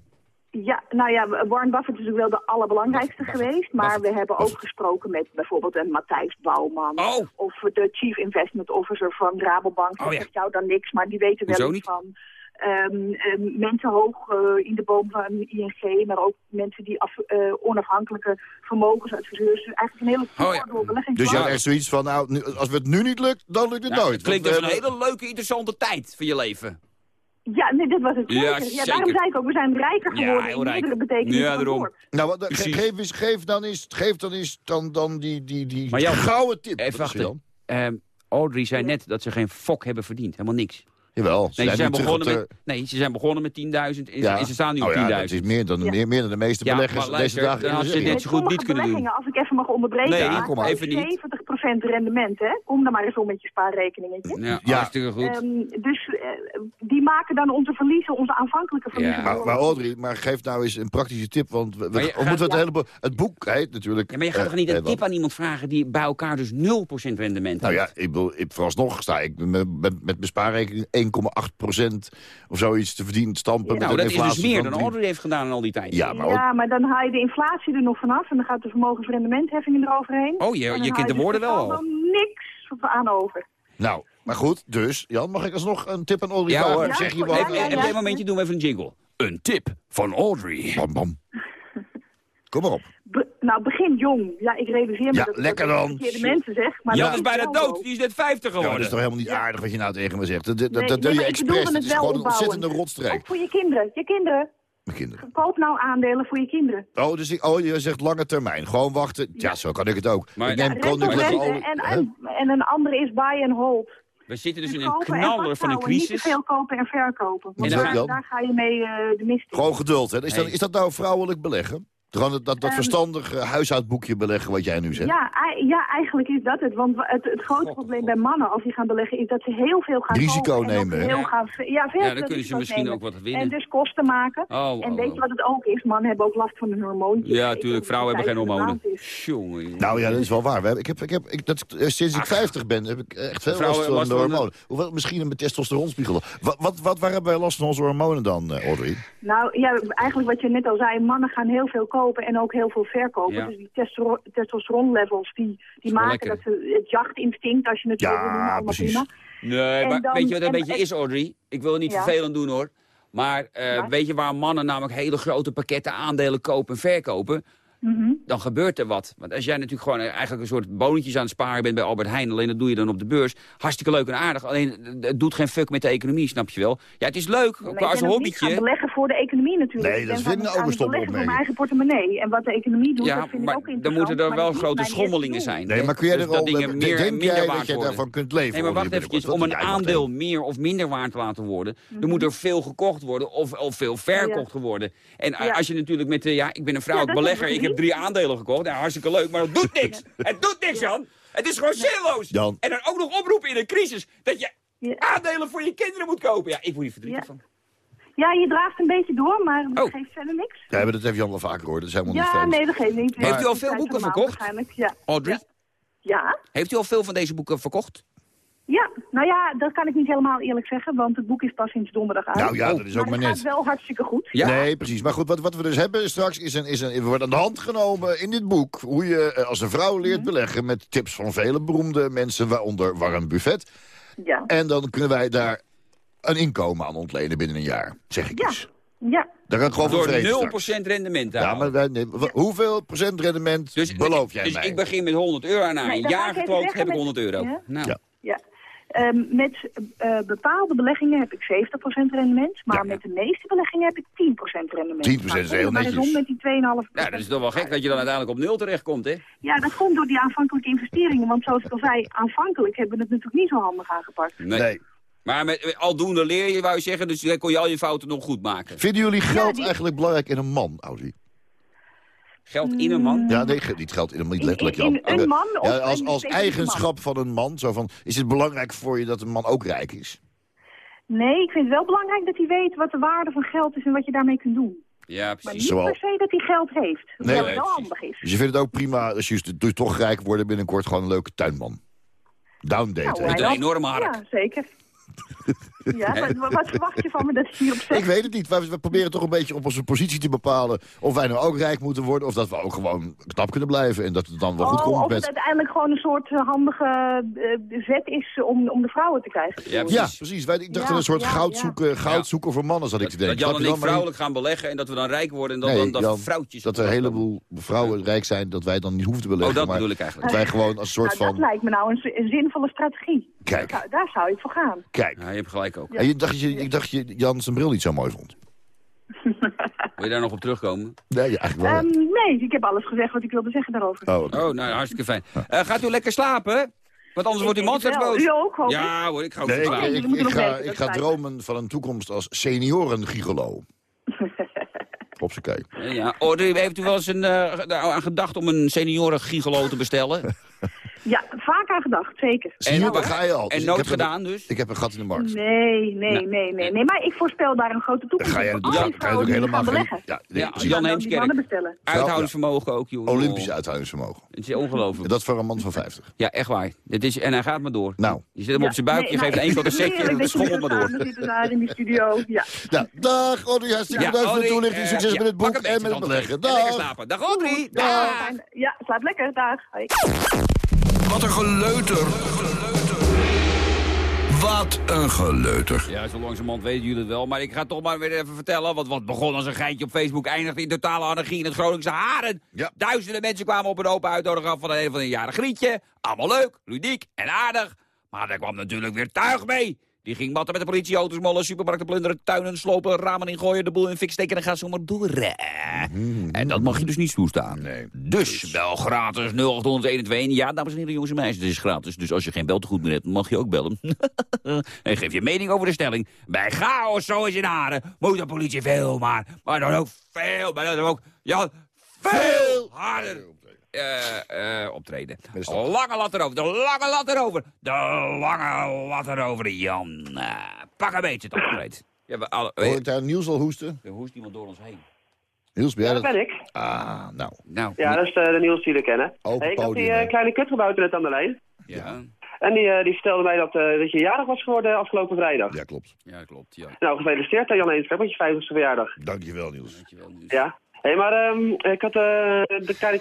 Ja, nou ja, Warren Buffett is natuurlijk wel de allerbelangrijkste geweest. Maar we hebben ook gesproken met bijvoorbeeld een Matthijs Bouwman. Oh. Of de Chief Investment Officer van Rabobank. Dat Oh ja. zegt jou dan niks, maar die weten wel iets van. Ehm, ehm, mensen hoog eh, in de boom van ING, maar ook mensen die af, eh, onafhankelijke vermogensadviseurs. Dus eigenlijk een hele Oh ja. Dus je had echt zoiets van, nou, nu, als het nu niet lukt, dan lukt het Ja, nooit. het klinkt we een hebben- hele leuke, interessante tijd van je leven. Ja, nee, dit was het Ja, zeker. Ja, daarom zei ik ook, we zijn rijker Ja, geworden heel in rijk. meerdere Ja, van het daarom. Nou, wat, ge- geef, eens, geef dan eens, geef dan eens dan, dan die, die, die Maar Jan, gouden tip. Even wachten. dan? Ehm, Audrey zei net dat ze geen fok hebben verdiend. Helemaal niks. Jawel, Nee, ze zijn, terug begonnen met, nee ze zijn begonnen met 10.000 en, Ja. en ze staan nu Oh op ja, 10.000. dat is meer dan, Ja. meer, meer dan de meeste Ja, beleggers maar deze luister, dagen dan had ze net zo goed niet kunnen doen. als ik even mag onderbreken, Nee, maken kom maar. even niet. 70% rendement, hè? Kom dan maar eens om met je spaarrekeningetje. Ja, Ja. hartstikke goed. Ehm, dus eh, die maken dan onze verliezen, onze aanvankelijke verliezen. Ja. Maar, maar Audrey, maar geef nou eens een praktische tip, want we, je gaat- moeten het ja. hele... Het boek heet natuurlijk... ja, maar je gaat eh, toch niet eh, een wat? tip aan iemand vragen die bij elkaar dus 0% rendement Nou ja, heeft? ik bedoel, ik, vooralsnog sta ik met, met, met mijn spaarrekening 1,8% of zoiets te verdienen, te stampen. met nou, dat is dus meer dan Audrey heeft gedaan in al die tijd. Ja, maar ook... Ja, maar dan haal je de inflatie er nog vanaf en dan gaat de vermogensrendementheffing eroverheen. Oh, je- je haal kent de woorden wel totaal al. dan niks aan over. Nou, maar goed, dus, Jan, mag ik alsnog een tip aan Audrey Ja, hoor. Zeg je Ja, wat? Even, ja, even ja. een momentje, doen we even een jingle. Een tip van Audrey. Bam, bam. Kom maar op. Be- nou, begin jong. Ja, ik realiseer me Ja, dat lekker dat dan. de verkeerde mensen zeg. Maar Jan dat is bijna dood, die is net 50 Ja, dat geworden. is toch helemaal niet Ja. aardig wat je nou tegen me zegt. Dat, dat, Nee, dat nee, doe je expres. Het het is gewoon een ontzettende rotstreek. Ook voor je kinderen. Je kinderen. Mijn kinderen. Koop nou aandelen voor je kinderen. Oh, dus ik, oh, je zegt lange termijn. Gewoon wachten. Ja, Ja. zo kan ik het ook. Maar- ik Ja, neem rente olie. en, en, en een andere is buy and hold. We zitten dus in een knaller van een Niet crisis. te veel kopen en verkopen. Want En daar, ga- daar ga je mee eh, de mist in. Gewoon geduld. Hè? Is, dat, is dat nou vrouwelijk beleggen? Gewoon dat, dat, dat Ehm, verstandig eh, huishoudboekje beleggen wat jij nu zegt? Ja, ja, eigenlijk is dat het. Want het, het grote probleem bij mannen als die gaan beleggen is dat ze heel veel gaan Risico en nemen, hè? Heel Ja. gaan, ja, veel Ja, dan kunnen ze misschien nemen. ook wat winnen. En dus kosten maken. Oh, en oh, weet oh. je wat het ook is? Mannen hebben ook last van hun hormoontjes. Ja, weet Vrouwen hebben geen hormonen. Jongen. Nou ja, dat is wel waar. We hebben, ik heb, ik heb, ik, dat, eh, sinds ik Ach. 50 ben, heb ik echt veel Vrouwen last van last de van de- hormonen. Hoewel, misschien een testosteronspiegel. Wat, wat, wat, waar hebben wij last van onze hormonen dan, eh, Audrey? Nou ja, eigenlijk wat je net al zei, mannen gaan heel veel kopen en ook heel veel verkopen. Ja. Dus die testosteronlevels, die, die maken lekker. dat ze het jachtinstinct, als je het Ja, wil noemen, allemaal precies. prima. Nee, En maar dan- weet je wat een en- beetje is, Audrey? Ik wil het niet Ja. vervelend doen, hoor. Maar eh, weet je waar mannen namelijk hele grote pakketten aandelen kopen en verkopen? Mhm. dan gebeurt er wat. Want als jij natuurlijk gewoon eigenlijk een soort bonetjes aan het sparen bent bij Albert Heijn... alleen dat doe je dan op de beurs. Hartstikke leuk en aardig. Alleen het doet geen fuck met de economie, snap je wel. Ja, het is leuk, Maar ook ik als een hobbytje. beleggen voor de economie natuurlijk. Nee, Ik dat ben vind ik aan- nou ook een beleggen voor mijn eigen portemonnee. En wat de economie doet, Ja, dat vind maar ik ook dan interessant. moeten er maar wel dat grote schommelingen zijn. Nee, maar kun jij Dus er dat al... dingen Denk meer, jij minder dat waard je worden. daarvan kunt leven? Nee, maar wacht binnenkort? Om een jij aandeel meer of minder waard te laten worden... Mhm. dan moet er veel gekocht worden of, of veel verkocht worden. En als je natuurlijk met... de ja, ik ben een dat belegger, ik hebben heb drie aandelen gekocht. Nou, hartstikke leuk, maar dat doet niks. Het doet niks, Jan. Het is gewoon zinloos. Jan. En dan ook nog oproepen in een crisis... dat je Ja. aandelen voor je kinderen moet kopen. Ja, ik word hier verdrietig Ja. van. Ja, je draagt een beetje door, maar dat Oh. geeft verder niks. Ja, maar dat heeft Jan wel vaker gehoord. Dat is helemaal niet Ja, nee, dat geeft niet. Heeft u al veel boeken verkocht? Ja. Audrey, Ja. heeft u al veel van deze boeken verkocht? Ja, nou ja, dat kan ik niet helemaal eerlijk zeggen, want het boek is pas sinds donderdag uit. Nou ja, dat is ook maar het net. gaat wel hartstikke goed. Ja. Nee, precies. Maar goed, wat, wat we dus hebben straks is een, is een... We worden aan de hand genomen in dit boek... hoe je eh, als een vrouw leert Mhm. beleggen... met tips van vele beroemde mensen, waaronder Warren Buffett. Ja. En dan kunnen wij daar een inkomen aan ontlenen binnen een jaar, zeg ik Ja. eens. Ja. Daar kan ik gewoon Door vreten 0% straks. rendement te Ja, maar wij, nee, wa- hoeveel procent rendement Dus, beloof jij dus mij? ik begin met 100 euro en na Nee, een jaar zeggen heb ik met- 100 euro. Ja. Nou, Ja. Ehm, met eh, bepaalde beleggingen heb ik 70% rendement, maar Ja. met de meeste beleggingen heb ik 10% rendement. 10% is heel maar netjes. om met die 2,5%. ja, dat is toch wel gek dat je dan uiteindelijk op nul terechtkomt, hè? Ja, dat komt door die aanvankelijke investeringen. Want zoals ik al zei, aanvankelijk hebben we het natuurlijk niet zo handig aangepakt. Nee. Nee. Maar met, met aldoende leer je, wou je zeggen, dus dan kon je al je fouten nog goed maken. Vinden jullie geld die- eigenlijk belangrijk in een man, Audrey? Geld in een man? Ja, nee, niet geld in een man, niet letterlijk, in- Jan. in een man of ja, als, als eigenschap van een man, zo van, is het belangrijk voor je dat een man ook rijk is? Nee, ik vind het wel belangrijk dat hij weet wat de waarde van geld is en wat je daarmee kunt doen. Ja, Maar precies. niet Zoal- per se dat hij geld heeft. Nee, Hoewel nee, het wel handig is. Dus je vindt het ook prima als je dus toch rijk worden binnenkort gewoon een leuke tuinman. Downdate. Nou, Met een enorme hark. Ja, zeker. ja, wat, wat verwacht je van me dat je hierop zet? Ik weet het niet. We, we proberen toch een beetje op onze positie te bepalen... of wij nou ook rijk moeten worden... of dat we ook gewoon knap kunnen blijven... en dat het dan wel goed Oh, komt of het met... uiteindelijk gewoon een soort handige eh, zet is om, om de vrouwen te krijgen. Ja, Ja, precies. Wij, ik dacht Ja, een soort ja, goud ja. zoeken, goud zoeken voor mannen, zat ik te Dat, denken. dat Jan en ik dan? Maar vrouwelijk gaan beleggen en dat we dan rijk worden en dan, Nee, dan, dan Jan, vrouwtjes. dat er een heleboel vrouwen rijk zijn... dat wij dan niet hoeven te beleggen. Oh, dat maar bedoel ik eigenlijk. Dat wij gewoon als een soort Nou, dat van... lijkt me nou een, zinvolle strategie. Kijk. Daar, daar zou ik voor gaan. Kijk. Ja, je hebt gelijk ook. En je dacht, je, ik dacht je Jan zijn bril niet zo mooi vond. Wil je daar nog op terugkomen? Nee, ja, eigenlijk wel. Ehm, nee, ik heb alles gezegd wat ik wilde zeggen daarover. Oh. Oh, nou, hartstikke fijn. Eh, gaat u lekker slapen? Want anders wordt uw man straks boos. U ook, ik? Ja hoor, ik ga ook Nee, ik, slapen. ik, ik ga, ik ga dromen van een toekomst als senioren-gigolo. Op z'n kei. Ja, oh, heeft u wel eens een, eh, nou, aan gedacht om een senioren gigolo te bestellen? Ja, vaak aan gedacht, zeker. En- daar ga je al. Dus en ik nooit heb een- gedaan dus? Ik heb een gat in de markt. Nee, nee, Nou, nee, nee, nee. Maar ik voorspel daar een grote Dan toekomst ga je, dan Al ga je die helemaal beleggen. Ja, Ja. Jan dan Heemskerk. mannen bestellen. Uithoudingsvermogen ook, joh. Olympisch uithoudingsvermogen. Het is ongelooflijk. En dat voor een man van 50. Ja, echt waar. Dit is, en hij gaat maar door. Nou. Je zet hem Ja, op zijn buik, nee, je nou, geeft vind het sekje en jullie schommelt maar door. samen zitten daar in die studio. Ja. Nou, dag Audrey, hartstikke Ja, bedankt voor de toelichting. eh, Succes ja, met het boek en met het dan. beleggen. Dag! slapen. Dag Audrey. Dag. Ja, slaap lekker. Dag. Wat een geleuter. Wat een geleuter. Ja, zo langzamerhand weten jullie het wel. Maar ik ga toch maar weer even vertellen. Want wat begon als een geintje op Facebook eindigt in totale anarchie in het Groningse Haren. Ja. Duizenden mensen kwamen op een open uitnodiging af van een van een jarig grietje. Allemaal leuk, ludiek en aardig. Maar daar kwam natuurlijk weer tuig mee. Die ging matten met de politie, auto's mollen, supermarkten plunderen, tuinen slopen, ramen ingooien, de boel in fik steken en dan gaat zo maar door. En dat mag je dus niet toestaan. Nee. Dus bel gratis 0821. Ja, dames en heren, jongens en meisjes, het is gratis. Dus als je geen beltegoed meer hebt, mag je ook bellen. en geef je mening over de stelling. Bij chaos zoals in Haren moet de politie veel maar, maar dan ook veel, maar dan ook, ja, veel harder eh, eh, optreden. De lange lat erover, de lange lat erover, de lange lat erover, Jan. Eh, pak een beetje het optreed. Ja, we alle, Hoor ik daar Niels al hoesten? er hoest iemand door ons heen. Niels, ben jij Dat dat? ben ik. Ah, nou. Nou, Ja, dat is de, de Niels die jullie kennen. Open Hey, ik had die eh, kleine kutgebouwte net aan de lijn. ja, En die, eh, die vertelde mij dat, eh, dat je jarig was geworden afgelopen vrijdag. Ja, klopt. ja, klopt, ja. Nou, gefeliciteerd aan Jan Eenskerk met je 50ste verjaardag. Dankjewel, Niels. Dankjewel, Niels. Ja. Hé, maar ehm, ik had eh, de kleine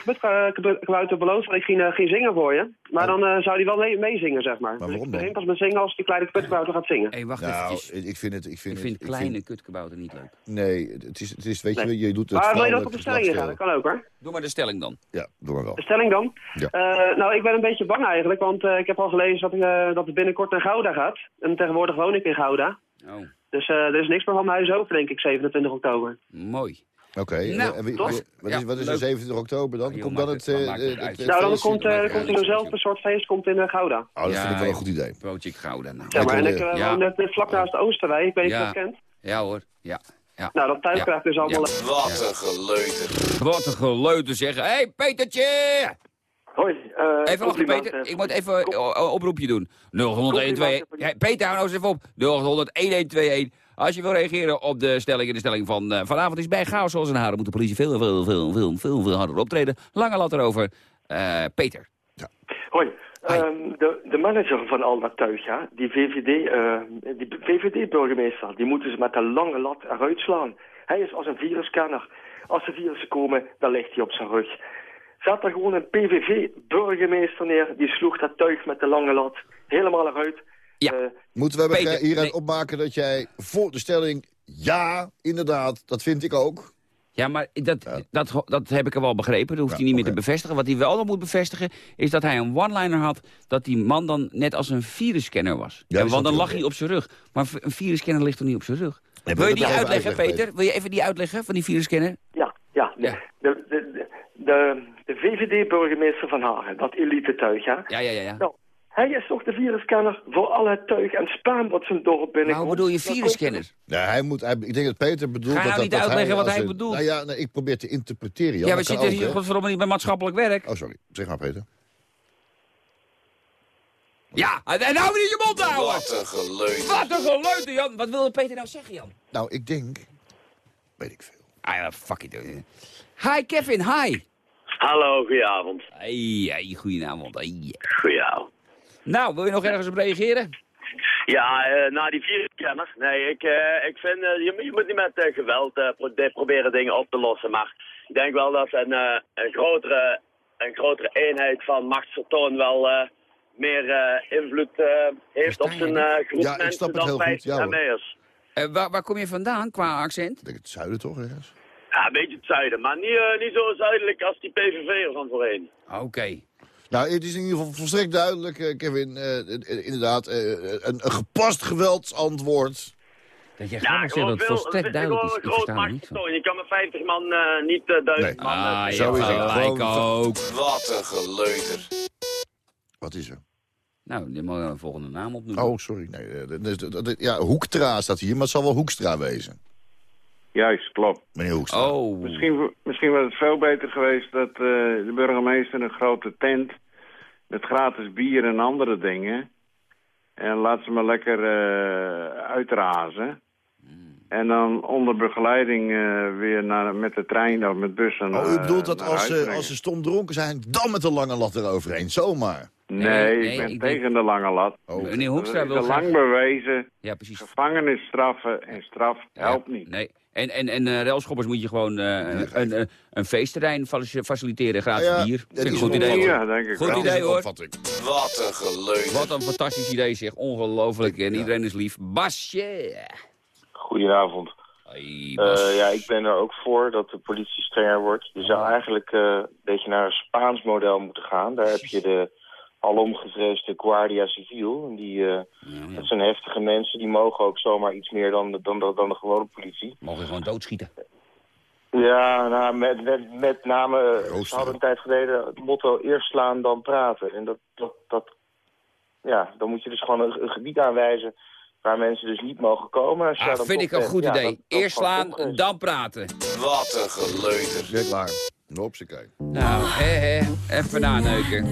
kabouter beloofd dat ik ging, eh, ging zingen voor je. Maar dan eh, zou hij wel mee- meezingen, zeg maar. Maar waarom ik dan? begin pas met zingen als die kleine kabouter gaat zingen. Hé, wacht Nou, ik vind het... Ik vind, Ik vind het- kleine kutkabouter niet leuk. Nee, het is, het is weet je, Nee. je doet het Maar wil je dat op de stelling gaan? Dat kan ook, hoor. Doe maar de stelling dan. Ja, doe maar wel. De stelling dan? Ja. Eh, nou, ik ben een beetje bang eigenlijk, want eh, ik heb al gelezen dat, dat het binnenkort naar Gouda gaat. En tegenwoordig woon ik in Gouda. Oh, Dus eh, er is niks meer van mijn huis over, denk ik, 27 oktober. mooi. Oké, en- Nou, en wat Ja, is, wat is er 27 oktober dan? Komt dan het, het- eh, maakt het het, uit. het nou, dan komt, eh, komt er zelf een soort feest komt in eh, Gouda. Oh, dat vind ik wel een goed idee. Project Gouda. Nou. Ja, maar en ik eh, ja. woon net, net vlak naast Oosterwijk, ik weet niet of Ja. je dat kent. Ja hoor, ja. ja. Nou, dat thuiskracht dus allemaal... Wat een geleuter. Wat een geleuter zeggen. Hé, hey, Petertje! Hoi, eh Even wachten, Peter. Ik moet even een oproepje doen. 0112. Ja, Peter, hou nou eens even op. 0800-1121. Als je wil reageren op de stelling. En de stelling van eh, vanavond is bij chaos zoals een haren. Moet de politie veel, veel, veel, veel, veel, veel harder optreden. Lange lat erover. Eh, Peter. Hoi. Ehm, de, de manager van al dat tuig, ja, die VVD, eh, die VVD-burgemeester, die moeten ze met een lange lat eruit slaan. Hij is als een viruskenner. Als er virussen komen, dan ligt hij op zijn rug. Zet er gewoon een PVV-burgemeester neer, die sloeg dat tuig met de lange lat helemaal eruit. Ja. Eh, Moeten we Peter, hieruit nee. opmaken dat jij voor de stelling... Ja, inderdaad, dat vind ik ook. Ja, maar dat, dat, dat heb ik er wel begrepen. Dat hoeft Ja, hij niet meer te bevestigen. Wat hij wel nog moet bevestigen, is dat hij een one-liner had... dat die man dan net als een virusscanner was. Ja, en want dan lag hij op zijn rug. Maar een virusscanner ligt toch niet op zijn rug? Nee, Wil je die uitleggen, uitleggen, Peter? Wil je even die uitleggen van die virusscanner? Ja, ja. Ja. De, de, de, VVD-burgemeester van Hagen, dat elite-tuig, ja. Ja, ja, ja. ja. Nou, hij is toch de viruscanner voor al het tuig en spam wat zijn dorp binnenkomt. hoe bedoel je virusscanner? Ja, hij moet, hij, ik denk dat Peter bedoelt Ga je dat, nou dat, niet dat uitleggen wat hij een- bedoelt? Nou ja, nee, ik probeer te interpreteren. Jan, Ja, we zitten hier godverdomme niet bij maatschappelijk werk. Oh, sorry. Zeg maar, Peter. Ja, en nou weer in je mond houden! Wat een geleuter. Wat een geleuter, Jan. Wat wilde Peter nou zeggen, Jan? Nou, ik denk... Weet ik veel. Ah ja, fuck it. Hi, Kevin, hi. Hallo, goedenavond. Hey, hey, goedenavond. Hey. Goedenavond. Nou, wil je nog ergens op reageren? Ja, eh na die viruskenner. Nee, ik, eh, ik vind, eh, je, je moet niet met geweld eh, pro- proberen dingen op te lossen. Maar ik denk wel dat een, eh, een, grotere, een grotere eenheid van machtsvertoon wel eh, meer eh, invloed eh, heeft op zijn eh, groep Ja, ik mensen snap het dan heel bij goed, ja. ME'ers. Waar, waar kom je vandaan qua accent? Ik denk het zuiden toch, ergens? Ja, een beetje het zuiden, maar niet, eh, niet zo zuidelijk als die PVV'ers van voorheen. Oké. Nou, het is in ieder geval volstrekt duidelijk, eh, Kevin. eh, inderdaad, eh, een, een gepast geweldsantwoord. Dat je Ja, gewoon zegt dat volstrekt duidelijk is. een Ik groot versta er niet van. machtsvertoon. Je kan met 50 man eh, niet uh, duizend Nee. man... Ah, je Zo is het. gelijk ook. Wat een geleuter. Wat is er? Nou, die mag een volgende naam opnoemen. Oh, sorry. Nee, ja, Hoekstra staat hier, maar het zal wel Hoekstra wezen. Juist, klopt. Meneer Hoekstra. Oh. Misschien, misschien was het veel beter geweest dat eh, de burgemeester een grote tent... met gratis bier en andere dingen... en laat ze maar lekker eh, uitrazen. En dan onder begeleiding eh, weer naar, met de trein of met bussen Oh, u bedoelt dat als ze, als ze stom dronken zijn, dan met een lange lat eroverheen, zomaar. Nee, Nee, ik ben ik tegen de lange lat. Oh. Meneer Hoekstra wil graag... lang bewezen, Ja, precies. gevangenisstraffen en straf helpt niet. Nee. En, en, en uh, railschoppers moet je gewoon uh, een, een, een feestterrein faciliteren, gratis Ja, ja, bier. dat Vind ik is een goed idee. Ja, denk ik Goed wel. idee hoor. Wat een geleuter. Wat een fantastisch idee zeg. Ongelooflijk. En iedereen is lief. Basje. Goedenavond. Hey, Bas. Uh, ja, ik ben er ook voor dat de politie strenger wordt. Je zou eigenlijk uh, een beetje naar een Spaans model moeten gaan. Daar heb je de alomgevreesde Guardia Civil. En die, uh, ja, ja. Dat zijn heftige mensen, die mogen ook zomaar iets meer dan, dan, dan, dan de gewone politie. Mogen gewoon doodschieten. Ja, nou, met, met, met name, ze hadden een tijd geleden het motto eerst slaan dan praten. En dat, dat, dat ja, dan moet je dus gewoon een, een gebied aanwijzen waar mensen dus niet mogen komen. Als je ah, vind ik een goed ja, idee. dat- dat Eerst slaan, is. dan praten. Wat een geleuter. Zeg klaar. Hopsakee. Nou, hè, hè. Even naneuken.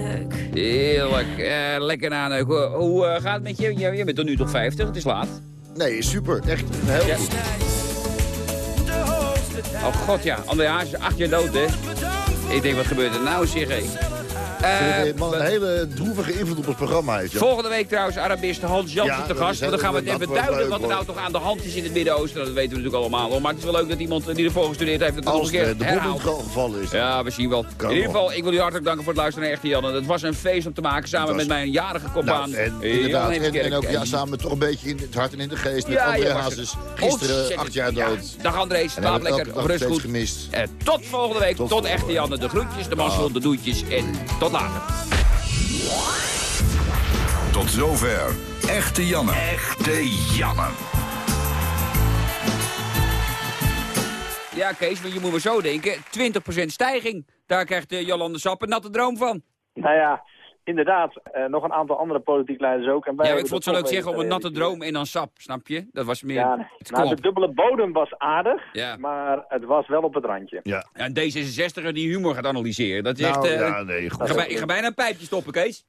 Heerlijk. Eh, lekker naneuken. Hoe, hoe eh, gaat het met je? je? Bent er nu toch 50? Het is laat. Nee, super. Echt heel Ja. goed. Oh god, ja. André Haas is acht jaar dood, hè? Ik denk, wat gebeurt er nou, zeg Ik vind dat een hele droevige invloed op het programma heeft. Jan. Volgende week trouwens Arabist Hans Jansen Ja, te gast. dan gaan we het even duiden leuk, wat er nou toch aan de hand is in het Midden-Oosten. Dat weten we natuurlijk allemaal al. Maar het is wel leuk dat iemand die ervoor gestudeerd heeft het nog Als een keer de, de bom gevallen is. Ja, we zien wel. In ieder geval, ik wil u hartelijk danken voor het luisteren naar Echte Janne. Het was een feest om te maken samen was- met mijn jarige compaan. Nou, en, Jan inderdaad, en, en ook ja, En- samen toch een beetje in het hart en in de geest met Ja, André Hazes. er. Gisteren acht jaar Ja. dood. Dag En slaap lekker, rust goed. gemist. Tot volgende week, tot, Echte. Janne. De groetjes, de mazzel, de doetjes en tot later. Tot zover. Echte Janne. Echte Janne. Ja, Kees, maar je moet maar zo denken. 20% stijging. Daar krijgt uh, Jolande Sap een natte droom van. Nou ja, inderdaad. eh, nog een aantal andere politiek leiders ook. En wij Ja, ik vond het zo leuk zeggen om een weten natte te droom en dan sap, snap je? Dat was meer... Ja, nou, de dubbele bodem was aardig, Ja. maar het was wel op het randje. Ja. En D66er die humor gaat analyseren. Dat is Nou, echt... eh, ja, nee, goed. ik, ga ik ga bijna een pijpje stoppen, Kees.